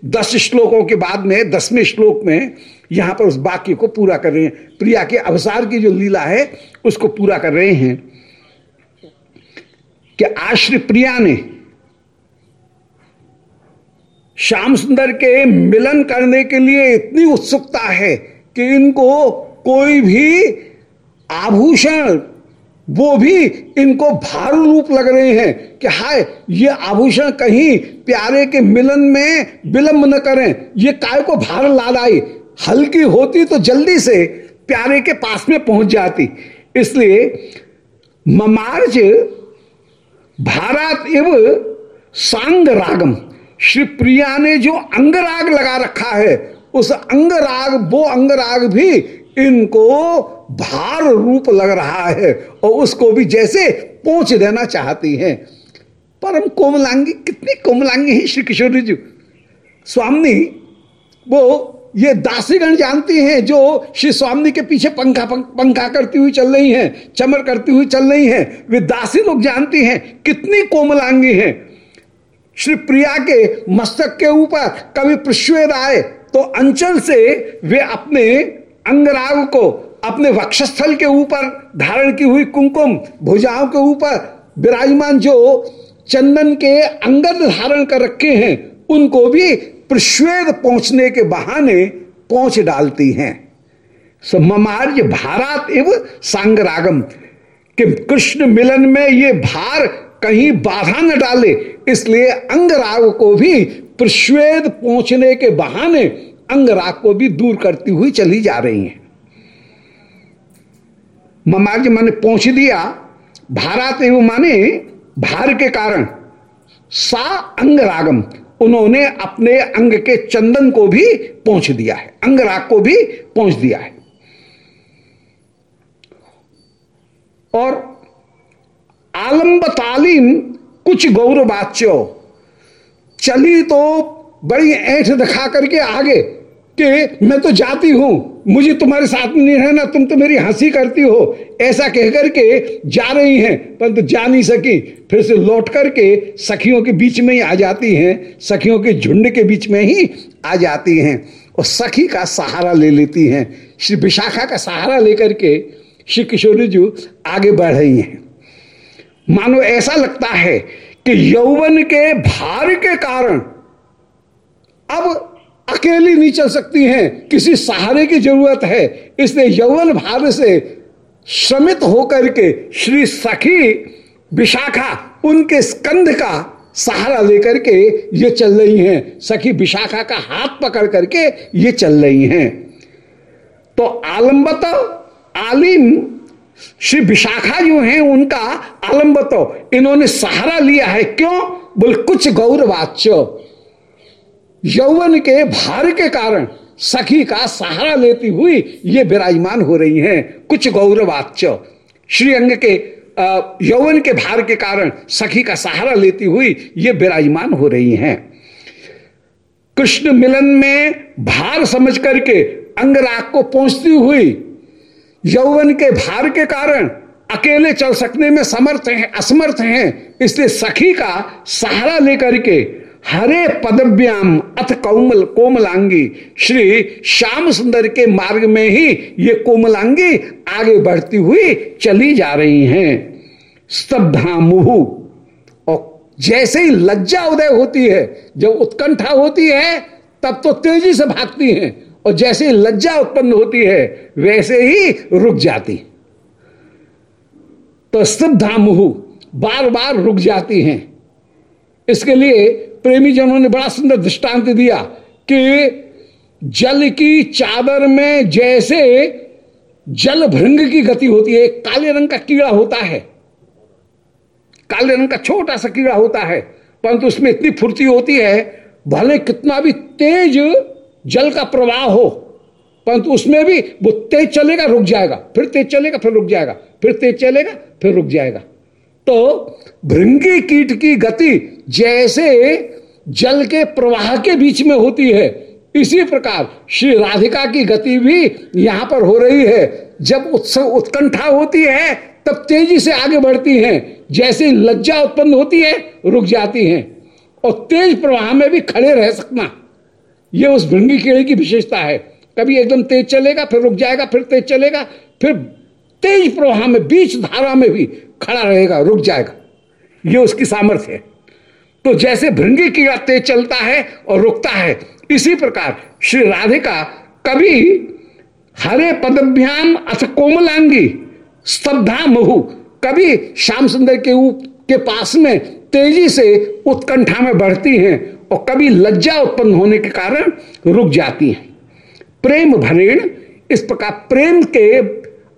दस श्लोकों के बाद में, दसवें श्लोक में यहाँ पर उस वाक्य को पूरा कर रहे हैं। प्रिया के अवसार की जो लीला है, उसको पूरा कर रहे हैं कि आश्री प्रिया ने श्याम सुंदर के मिलन करने के लिए इतनी उत्सुकता है कि इनको कोई भी आभूषण, वो भी इनको भार रूप लग रहे हैं कि हाय, ये आभूषण कहीं प्यारे के मिलन में विलंब न करें। ये काय को भार लादाई हल्की होती तो जल्दी से प्यारे के पास में पहुँच जाती। इसलिए ममार्ज भारत एव सांग रागम। श्री प्रिया ने जो अंगराग लगा रखा है, उस अंगराग, वो अंगराग भी इनको भार रूप लग रहा है और उसको भी जैसे पहुँच देना चाहती हैं। परम कोमलांगी, कितनी कोमलांगी है श्री किशोरी जी। स्वामी, वो ये दासीगण जानती हैं जो श्री स्वामी के पीछे पंखा पंखा करती हुई चल रही हैं, चमर करती हुई चल रही हैं। वे दासी लोग जानती हैं कितनी कोमलांगी हैं। श्री प्रिया के मस्तक के ऊपर कभी प्रश्वेद आए तो अंचल से वे अपने अंगराग को अपने वक्षस्थल के ऊपर धारण की हुई कुंकुम भुजाओं के ऊपर विराजमान जो चंदन के अंगद धारण कर रखे हैं, उनको भी प्रश्वेद पहुँचने के बहाने पहुँच डालती हैं। ममार्य भारत एवं सांगरागम। कि कृष्ण मिलन में ये भार कहीं बाधा न डाले। इसलिए अंगराग को भी प्रश्वेद पहुँचने के बहाने अंगराग को भी दूर करती हुई चली जा रही हैं। ममार्ज माने पहुँच दिया। भारत एवं माने भार के कारण सा अंगरागम, उन्होंने अपने अंग के चंदन को भी पहुँच दिया है। अंगराग को भी पहुँच दिया है। और आलंब तालीम कुछ गौरवाच्य। चली तो बड़ी ऐठ दिखा करके आगे कि मैं तो जाती हूँ, मुझे तुम्हारे साथ में नहीं रहना, तुम तो मेरी हँसी करती हो, ऐसा कहकर के जा रही हैं, परंतु तो जा नहीं सकी। फिर से लौट करके सखियों के बीच में ही आ जाती हैं, सखियों के झुंड के बीच में ही आ जाती हैं और सखी का सहारा ले लेती हैं। श्री विशाखा का सहारा लेकर के श्री किशोरी जी आगे बढ़ रही हैं। मानो ऐसा लगता है कि यौवन के भार के कारण अब अकेली नहीं चल सकती हैं, किसी सहारे की ज़रूरत है। इसलिए यौवन भार से श्रमित होकर के श्री सखी विशाखा, उनके स्कंध का सहारा लेकर के ये चल रही हैं। सखी विशाखा का हाथ पकड़ करके ये चल रही हैं। तो आलम्बत आलिम श्री विशाखा जो हैं, उनका आलम्बत इन्होंने सहारा लिया है। क्यों? बोल, कुछ गौरवाच्य। यौवन के भार के कारण सखी का सहारा लेती हुई ये विराजमान हो रही हैं। कुछ गौरवाच्य। श्री अंग के यौवन के भार के कारण सखी का सहारा लेती हुई ये विराजमान हो रही हैं। कृष्ण मिलन में भार समझ करके अंगराग को पहुँचती हुई यौवन के भार के कारण अकेले चल सकने में समर्थ हैं, असमर्थ हैं, इसलिए सखी का सहारा लेकर के हरे पदव्याम अथ कोमल, कोमलांगी। श्री श्याम सुंदर के मार्ग में ही ये कोमलांगी आगे बढ़ती हुई चली जा रही हैं। स्तब्धा मुहु और जैसे ही लज्जा उदय होती है, जब उत्कंठा होती है, तब तो तेज़ी से भागती हैं। और जैसे लज्जा उत्पन्न होती है, वैसे ही रुक जाती। तो स्तब्धा मुहु बार बार रुक जाती हैं। इसके लिए प्रेमी जनों ने बड़ा सुंदर दृष्टांत दिया कि जल की चादर में जैसे जल भृंग की गति होती है काले रंग का कीड़ा होता है। काले रंग का छोटा सा कीड़ा होता है, परंतु उसमें इतनी फुर्ती होती है, भले कितना भी तेज जल का प्रवाह हो, परंतु उसमें भी वो तेज चलेगा, रुक जाएगा। फिर तेज चलेगा, फिर रुक जाएगा। फिर तेज चलेगा, फिर रुक जाएगा। तो भृंगी कीट की गति जैसे जल के प्रवाह के बीच में होती है, इसी प्रकार श्री राधिका की गति भी यहाँ पर हो रही है। जब उत्सव उत्कंठा होती है, तब तेज़ी से आगे बढ़ती हैं। जैसे लज्जा उत्पन्न होती है, रुक जाती हैं। और तेज प्रवाह में भी खड़े रह सकना। यह उस भृंगी कीड़े की विशेषता है। कभी एकदम तेज चलेगा, फिर रुक जाएगा, फिर तेज चलेगा, फिर तेज प्रवाह में, बीच धारा में भी खड़ा रहेगा, रुक जाएगा। ये उसकी सामर्थ्य है। तो जैसे भृंगी कीड़ा तेज चलता है और रुकता है, इसी प्रकार श्री राधिका कभी हरे पदभ्याम अथ कोमलांगी, स्तब्धा महु, कभी श्याम सुंदर के के पास में तेज़ी से उत्कंठा में बढ़ती हैं और कभी लज्जा उत्पन्न होने के कारण रुक जाती हैं। प्रेम भरेण, इस प्रकार प्रेम के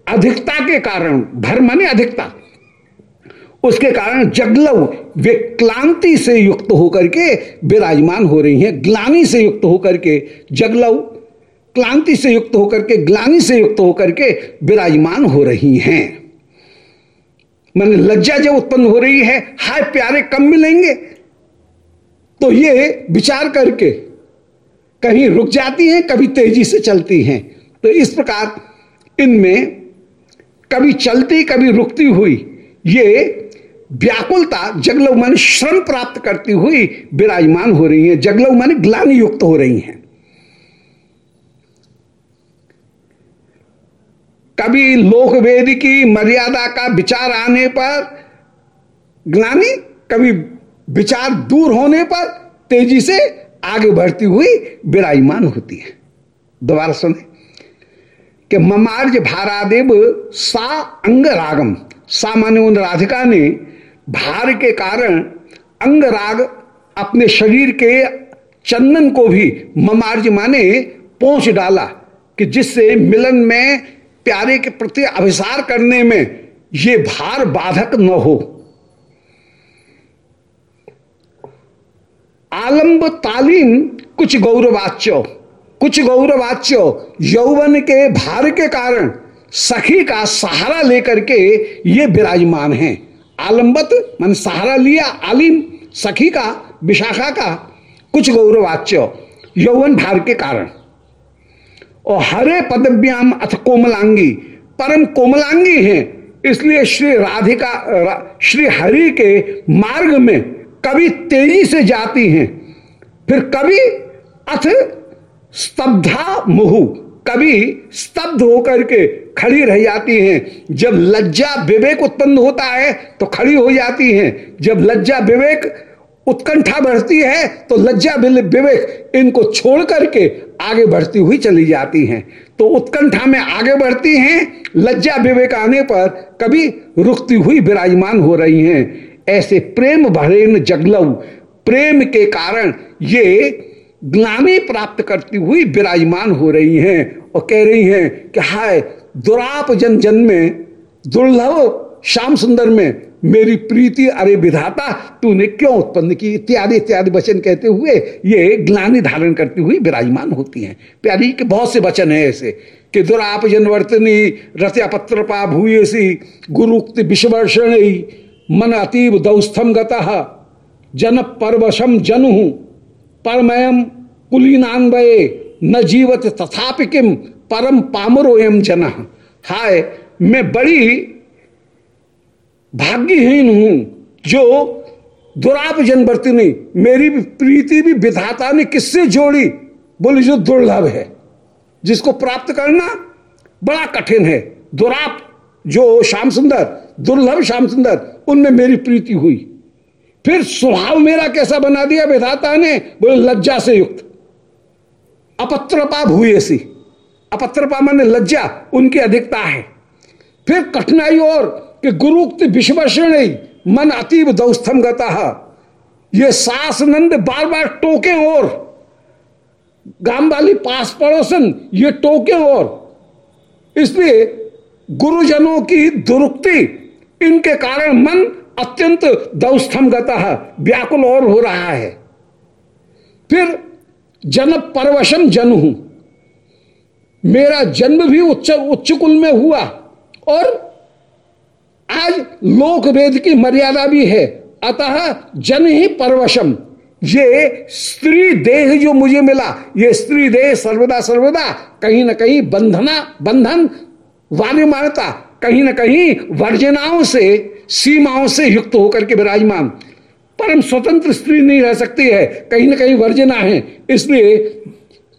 अधिकता के कारण भर माने अधिकता, उसके कारण जगलव वे क्लांति से युक्त होकर के विराजमान हो रही हैं। ग्लानी से युक्त होकर के जगलव, क्लांति से युक्त होकर के, ग्लानी से युक्त होकर के विराजमान हो रही हैं। मन लज्जा जब उत्पन्न हो रही है, हाय प्यारे, कम मिलेंगे। तो ये विचार करके कहीं रुक जाती हैं, कभी तेज़ी से चलती हैं। तो इस प्रकार इनमें कभी चलती, कभी रुकती हुई, ये व्याकुलता, जगलव मन श्रम प्राप्त करती हुई विराजमान हो रही है, जगलव मन ग्लानी युक्त हो रही हैं। कभी लोक वेद की मर्यादा का विचार आने पर ग्लानी कभी विचार दूर होने पर तेज़ी से आगे बढ़ती हुई विराजमान होती है। दोबारा सुने कि ममार्ज भारादेव सा अंग रागम सामान्य उन राधिका ने भार के कारण अंग राग अपने शरीर के चंदन को भी ममार्ज माने पहुँच डाला कि जिससे मिलन में प्यारे के प्रति अभिसार करने में ये भार बाधक न हो। आलंब तालीम कुछ गौरवाच्य कुछ गौरवाच्य यौवन के भार के कारण सखी का सहारा लेकर के ये विराजमान हैं। आलम्बत, मन सहारा लिया आलिम सखी का, विशाखा का कुछ गौरवाच्य यौवन भार के कारण। और हरे पदव्याम अथ कोमलांगी। परम कोमलांगी हैं। इसलिए श्री राधिका श्री हरि के मार्ग में कभी तेज़ी से जाती हैं। फिर कभी अथ स्तब्धा मुहु। कभी स्तब्ध होकर के खड़ी रह जाती हैं। जब लज्जा विवेक उत्पन्न होता है तो खड़ी हो जाती हैं। जब लज्जा विवेक उत्कंठा बढ़ती है तो लज्जा विवेक इनको छोड़ करके आगे बढ़ती हुई चली जाती हैं। तो उत्कंठा में आगे बढ़ती हैं, लज्जा विवेक आने पर कभी रुकती हुई विराजमान हो रही हैं। ऐसे प्रेम भरेन जगलऊ प्रेम के कारण ये ग्लानी प्राप्त करती हुई विराजमान हो रही हैं और कह रही हैं कि हाय, दुराप जन जन में दुर्लभ, श्याम सुंदर में मेरी प्रीति, अरे विधाता, तूने क्यों उत्पन्न की? इत्यादि इत्यादि वचन कहते हुए ये ग्लानी धारण करती हुई विराजमान होती हैं। प्यारी, के बहुत से वचन है ऐसे, कि दुराप जनवर्तनी रत्या पत्र पा भूयसी, गुरुक्ति विश्वर्षण, मन अतीब दौस्थम गता जन परवशम जनु परमयम कुलीनान्वये, न जीवत तथापि किम परम पामरोयम जन। हाय, मैं बड़ी भाग्यहीन हूँ, जो दुराप जनवर्तिनी मेरी प्रीति भी विधाता ने किससे जोड़ी? बोली, जो दुर्लभ है, जिसको प्राप्त करना बड़ा कठिन है। दुराप, जो श्याम सुंदर, दुर्लभ श्याम सुंदर, उनमें मेरी प्रीति हुई। फिर स्वभाव मेरा कैसा बना दिया, विधाता ने? बोले, लज्जा से युक्त। अपत्रपा हुई सी अपत्रपा माने लज्जा, उनकी अधिकता है। फिर कठिनाई और कि गुरुक्त विश्वषण मन अतीब दौस्थम गता ये सास नंद बार बार टोके और गाँव वाली पास पड़ोसन ये टोके और इसलिए गुरुजनों की दुरुक्ति, इनके कारण मन अत्यंत दौस्थम गता व्याकुल और हो रहा है। फिर जन परवशम जन। हूँ मेरा जन्म भी उच्च उच्च कुल में हुआ और आज लोक वेद की मर्यादा भी है। अतः जन ही परवशम। ये स्त्री देह जो मुझे मिला, ये स्त्री देह सर्वदा सर्वदा कहीं ना कहीं बंधना, बंधन वार्यमानता कहीं ना कहीं वर्जनाओं से, सीमाओं से युक्त होकर के विराजमान। परम स्वतंत्र स्त्री नहीं रह सकती है, कहीं ना कहीं वर्जना है। इसलिए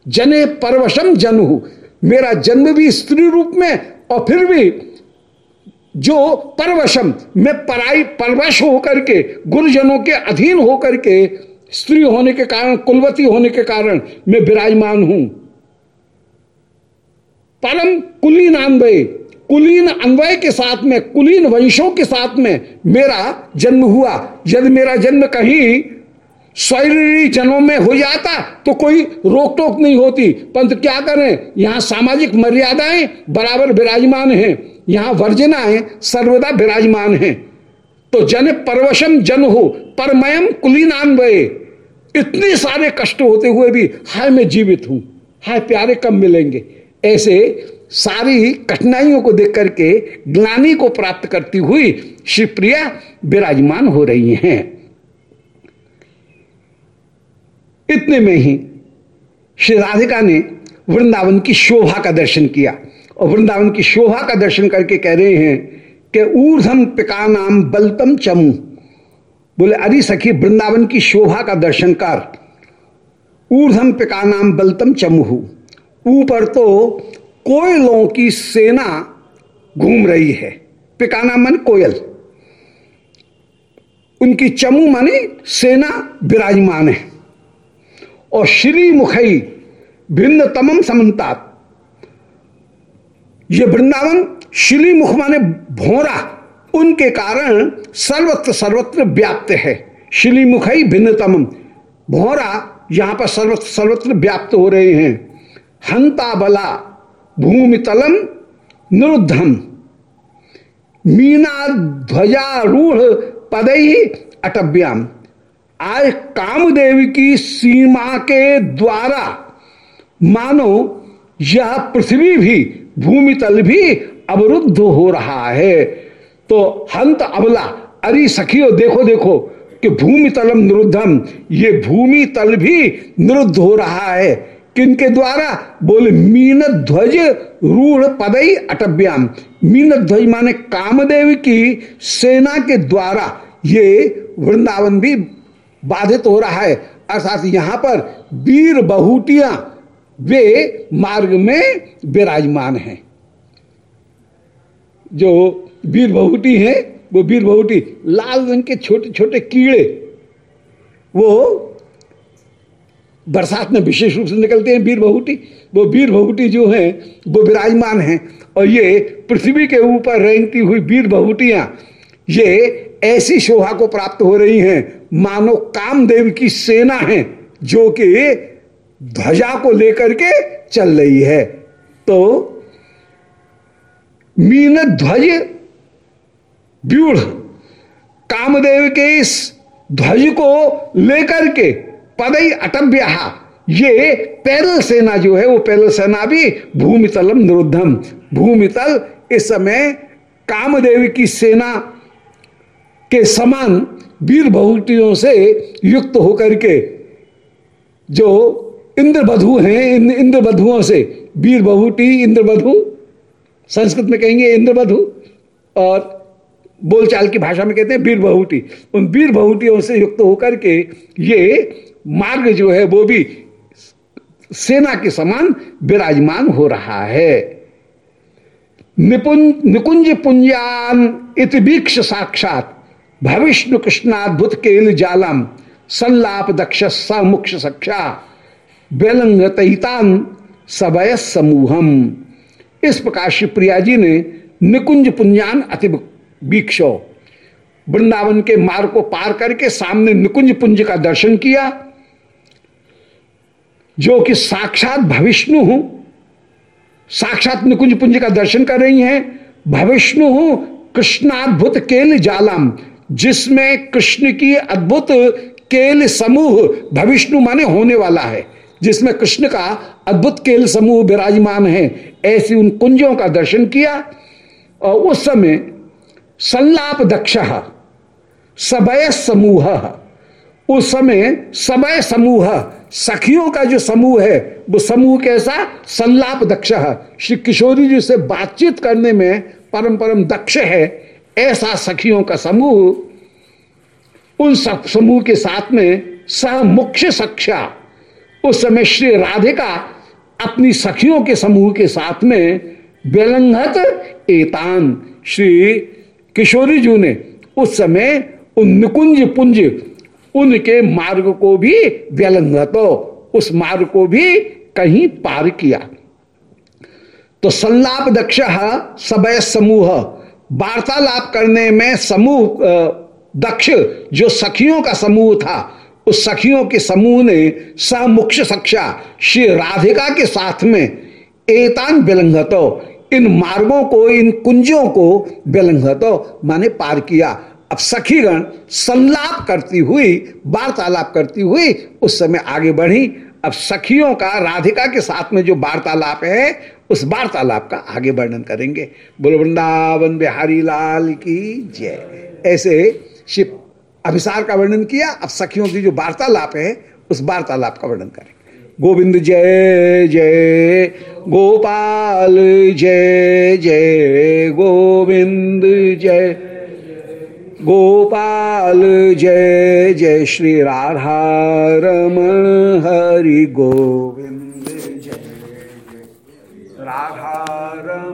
जने परवशम जन्म मेरा जन्म भी स्त्री रूप में और फिर भी जो परवशम, में पराई परवश होकर के, गुरुजनों के अधीन होकर के, स्त्री होने के कारण, कुलवती होने के कारण मैं विराजमान हूँ। परम कुलीन अन्वय कुलीन अन्वय के साथ में, कुलीन वंशों के साथ में मेरा जन्म हुआ। यदि मेरा जन्म कहीं स्वैरी जनों में हो जाता तो कोई रोक टोक नहीं होती। परंतु क्या करें? यहाँ सामाजिक मर्यादाएँ बराबर विराजमान हैं। यहाँ वर्जनाएँ सर्वदा विराजमान हैं। तो जन परवशम जन हो, परमयम कुलीनान्वय। इतने सारे कष्ट होते हुए भी हाय मैं जीवित हूँ, हाय प्यारे कब मिलेंगे? ऐसे सारी कठिनाइयों को देख करके ग्लानी को प्राप्त करती हुई शिवप्रिया विराजमान हो रही हैं। इतने में ही श्री राधिका ने वृंदावन की शोभा का दर्शन किया। और वृंदावन की शोभा का दर्शन करके कह रहे हैं कि ऊर्धम पिका नाम बलतम चमू। बोले, अरे सखी, वृंदावन की शोभा का दर्शन कर ऊर्धम पिका नाम बलतम चमुहु। ऊपर तो कोयलों की सेना घूम रही है। पिकाना मन कोयल। उनकी चमू माने सेना विराजमान है। और श्री मुखई भिन्न तमम समन्तात। ये वृंदावन शिली मुख माने भोरा, उनके कारण सर्वत्र सर्वत्र व्याप्त है। शिली मुखई भिन्न भिन्नतम, भोरा यहाँ पर सर्वत्र सर्वत्र व्याप्त हो रहे हैं। हंता बला भूमि तलम निरुद्धम। मीना ध्वजारूढ़ पदई अटव्याम। आज कामदेव की सीमा के द्वारा, मानो यह पृथ्वी भी, भूमि तल भी अवरुद्ध हो रहा है। तो हंत अबला, अरे सखियो, देखो देखो, कि भूमि तलम निरुद्धम, ये भूमि तल भी निरुद्ध हो रहा है। किनके द्वारा? बोले, मीन ध्वज रूढ़ पदई अटव्याम। मीन ध्वज माने कामदेव की सेना के द्वारा ये वृंदावन भी बाधित हो रहा है। अर्थात यहाँ पर वीर बहुटियाँ, वे मार्ग में विराजमान हैं। जो वीर बहुटी हैं, वो वीर बहुटी, लाल रंग के छोटे छोटे कीड़े, वो बरसात में विशेष रूप से निकलते हैं वीर बहुटी। वो वीर बहुटी जो हैं, वो विराजमान हैं। और ये पृथ्वी के ऊपर रेंगती हुई वीर बहुटियाँ, ये ऐसी शोभा को प्राप्त हो रही हैं मानो कामदेव की सेना है, जो कि ध्वजा को लेकर के चल रही है। तो मीन ध्वज व्यूढ़ कामदेव के इस ध्वज को लेकर के पदई अटव्य ये पैदल सेना जो है, वो पैदल सेना भी भूमितलम निरुद्धम। भूमितल इस समय कामदेव की सेना के समान वीर बहुटियों से युक्त होकर के जो इंद्रबधु हैं, इन इंद्रबधुओं से, वीर बहुटी इंद्रबधु संस्कृत में कहेंगे इंद्रबधु और बोलचाल की भाषा में कहते हैं वीर बहुटी उन वीर बहुटियों से युक्त होकर के ये मार्ग जो है, वो भी सेना के समान विराजमान हो रहा है। निपुंज निकुंज पुंजान इतिवीक्ष साक्षात। भविष्णु कृष्णाद्भुत केल जालम, संलाप दक्ष समुक्ष सक्षा बेलंगतान सबय समूहम। इस प्रकार श्री प्रिया जी ने निकुंज पुंजान अति वीक्षो वृंदावन के मार्ग को पार करके सामने निकुंज पुंज का दर्शन किया, जो कि साक्षात भविष्णु हूँ। साक्षात निकुंज पुंज का दर्शन कर रही हैं। भविष्णु हूँ, कृष्णाद्भुत केल जालम जिसमें कृष्ण की अद्भुत केल समूह भविष्णु माने होने वाला है, जिसमें कृष्ण का अद्भुत केल समूह विराजमान है, ऐसी उन कुंजों का दर्शन किया। और उस समय संलाप दक्ष, सबय समूह, उस समय सबय समूह, सखियों का जो समूह है, वो समूह कैसा? संलाप दक्ष। श्री किशोरी जी से बातचीत करने में परम परम दक्ष है। ऐसा सखियों का समूह, उन समूह के साथ में सह मुख्य सख्या, उस समय श्री राधिका अपनी सखियों के समूह के साथ में व्यलंघत एतान। श्री किशोरी जी ने उस समय उन निकुंज पुंज, उनके मार्ग को भी व्यलंघतो, उस मार्ग को भी कहीं पार किया। तो संलाप दक्ष सबय समूह वार्तालाप करने में समूह दक्ष, जो सखियों का समूह था, उस सखियों के समूह ने समुक्ष सक्षा श्री राधिका के साथ में एतान विलंघतो इन मार्गों को, इन कुंजों को विलंघतो माने पार किया। अब सखीगण संलाप करती हुई, वार्तालाप करती हुई उस समय आगे बढ़ी। अब सखियों का, राधिका के साथ में जो वार्तालाप है उस वार्तालाप का आगे वर्णन करेंगे। बोलो, वृंदावन बिहारी लाल की जय। ऐसे शिव अभिसार का वर्णन किया, अब सखियों की जो वार्तालाप है, उस वार्तालाप का वर्णन करेंगे। गोविंद जय जय, गोपाल जय जय, गोविंद जय, गोपाल जय जय, श्री राधा रमण हरि जय राधा रमण हरि गो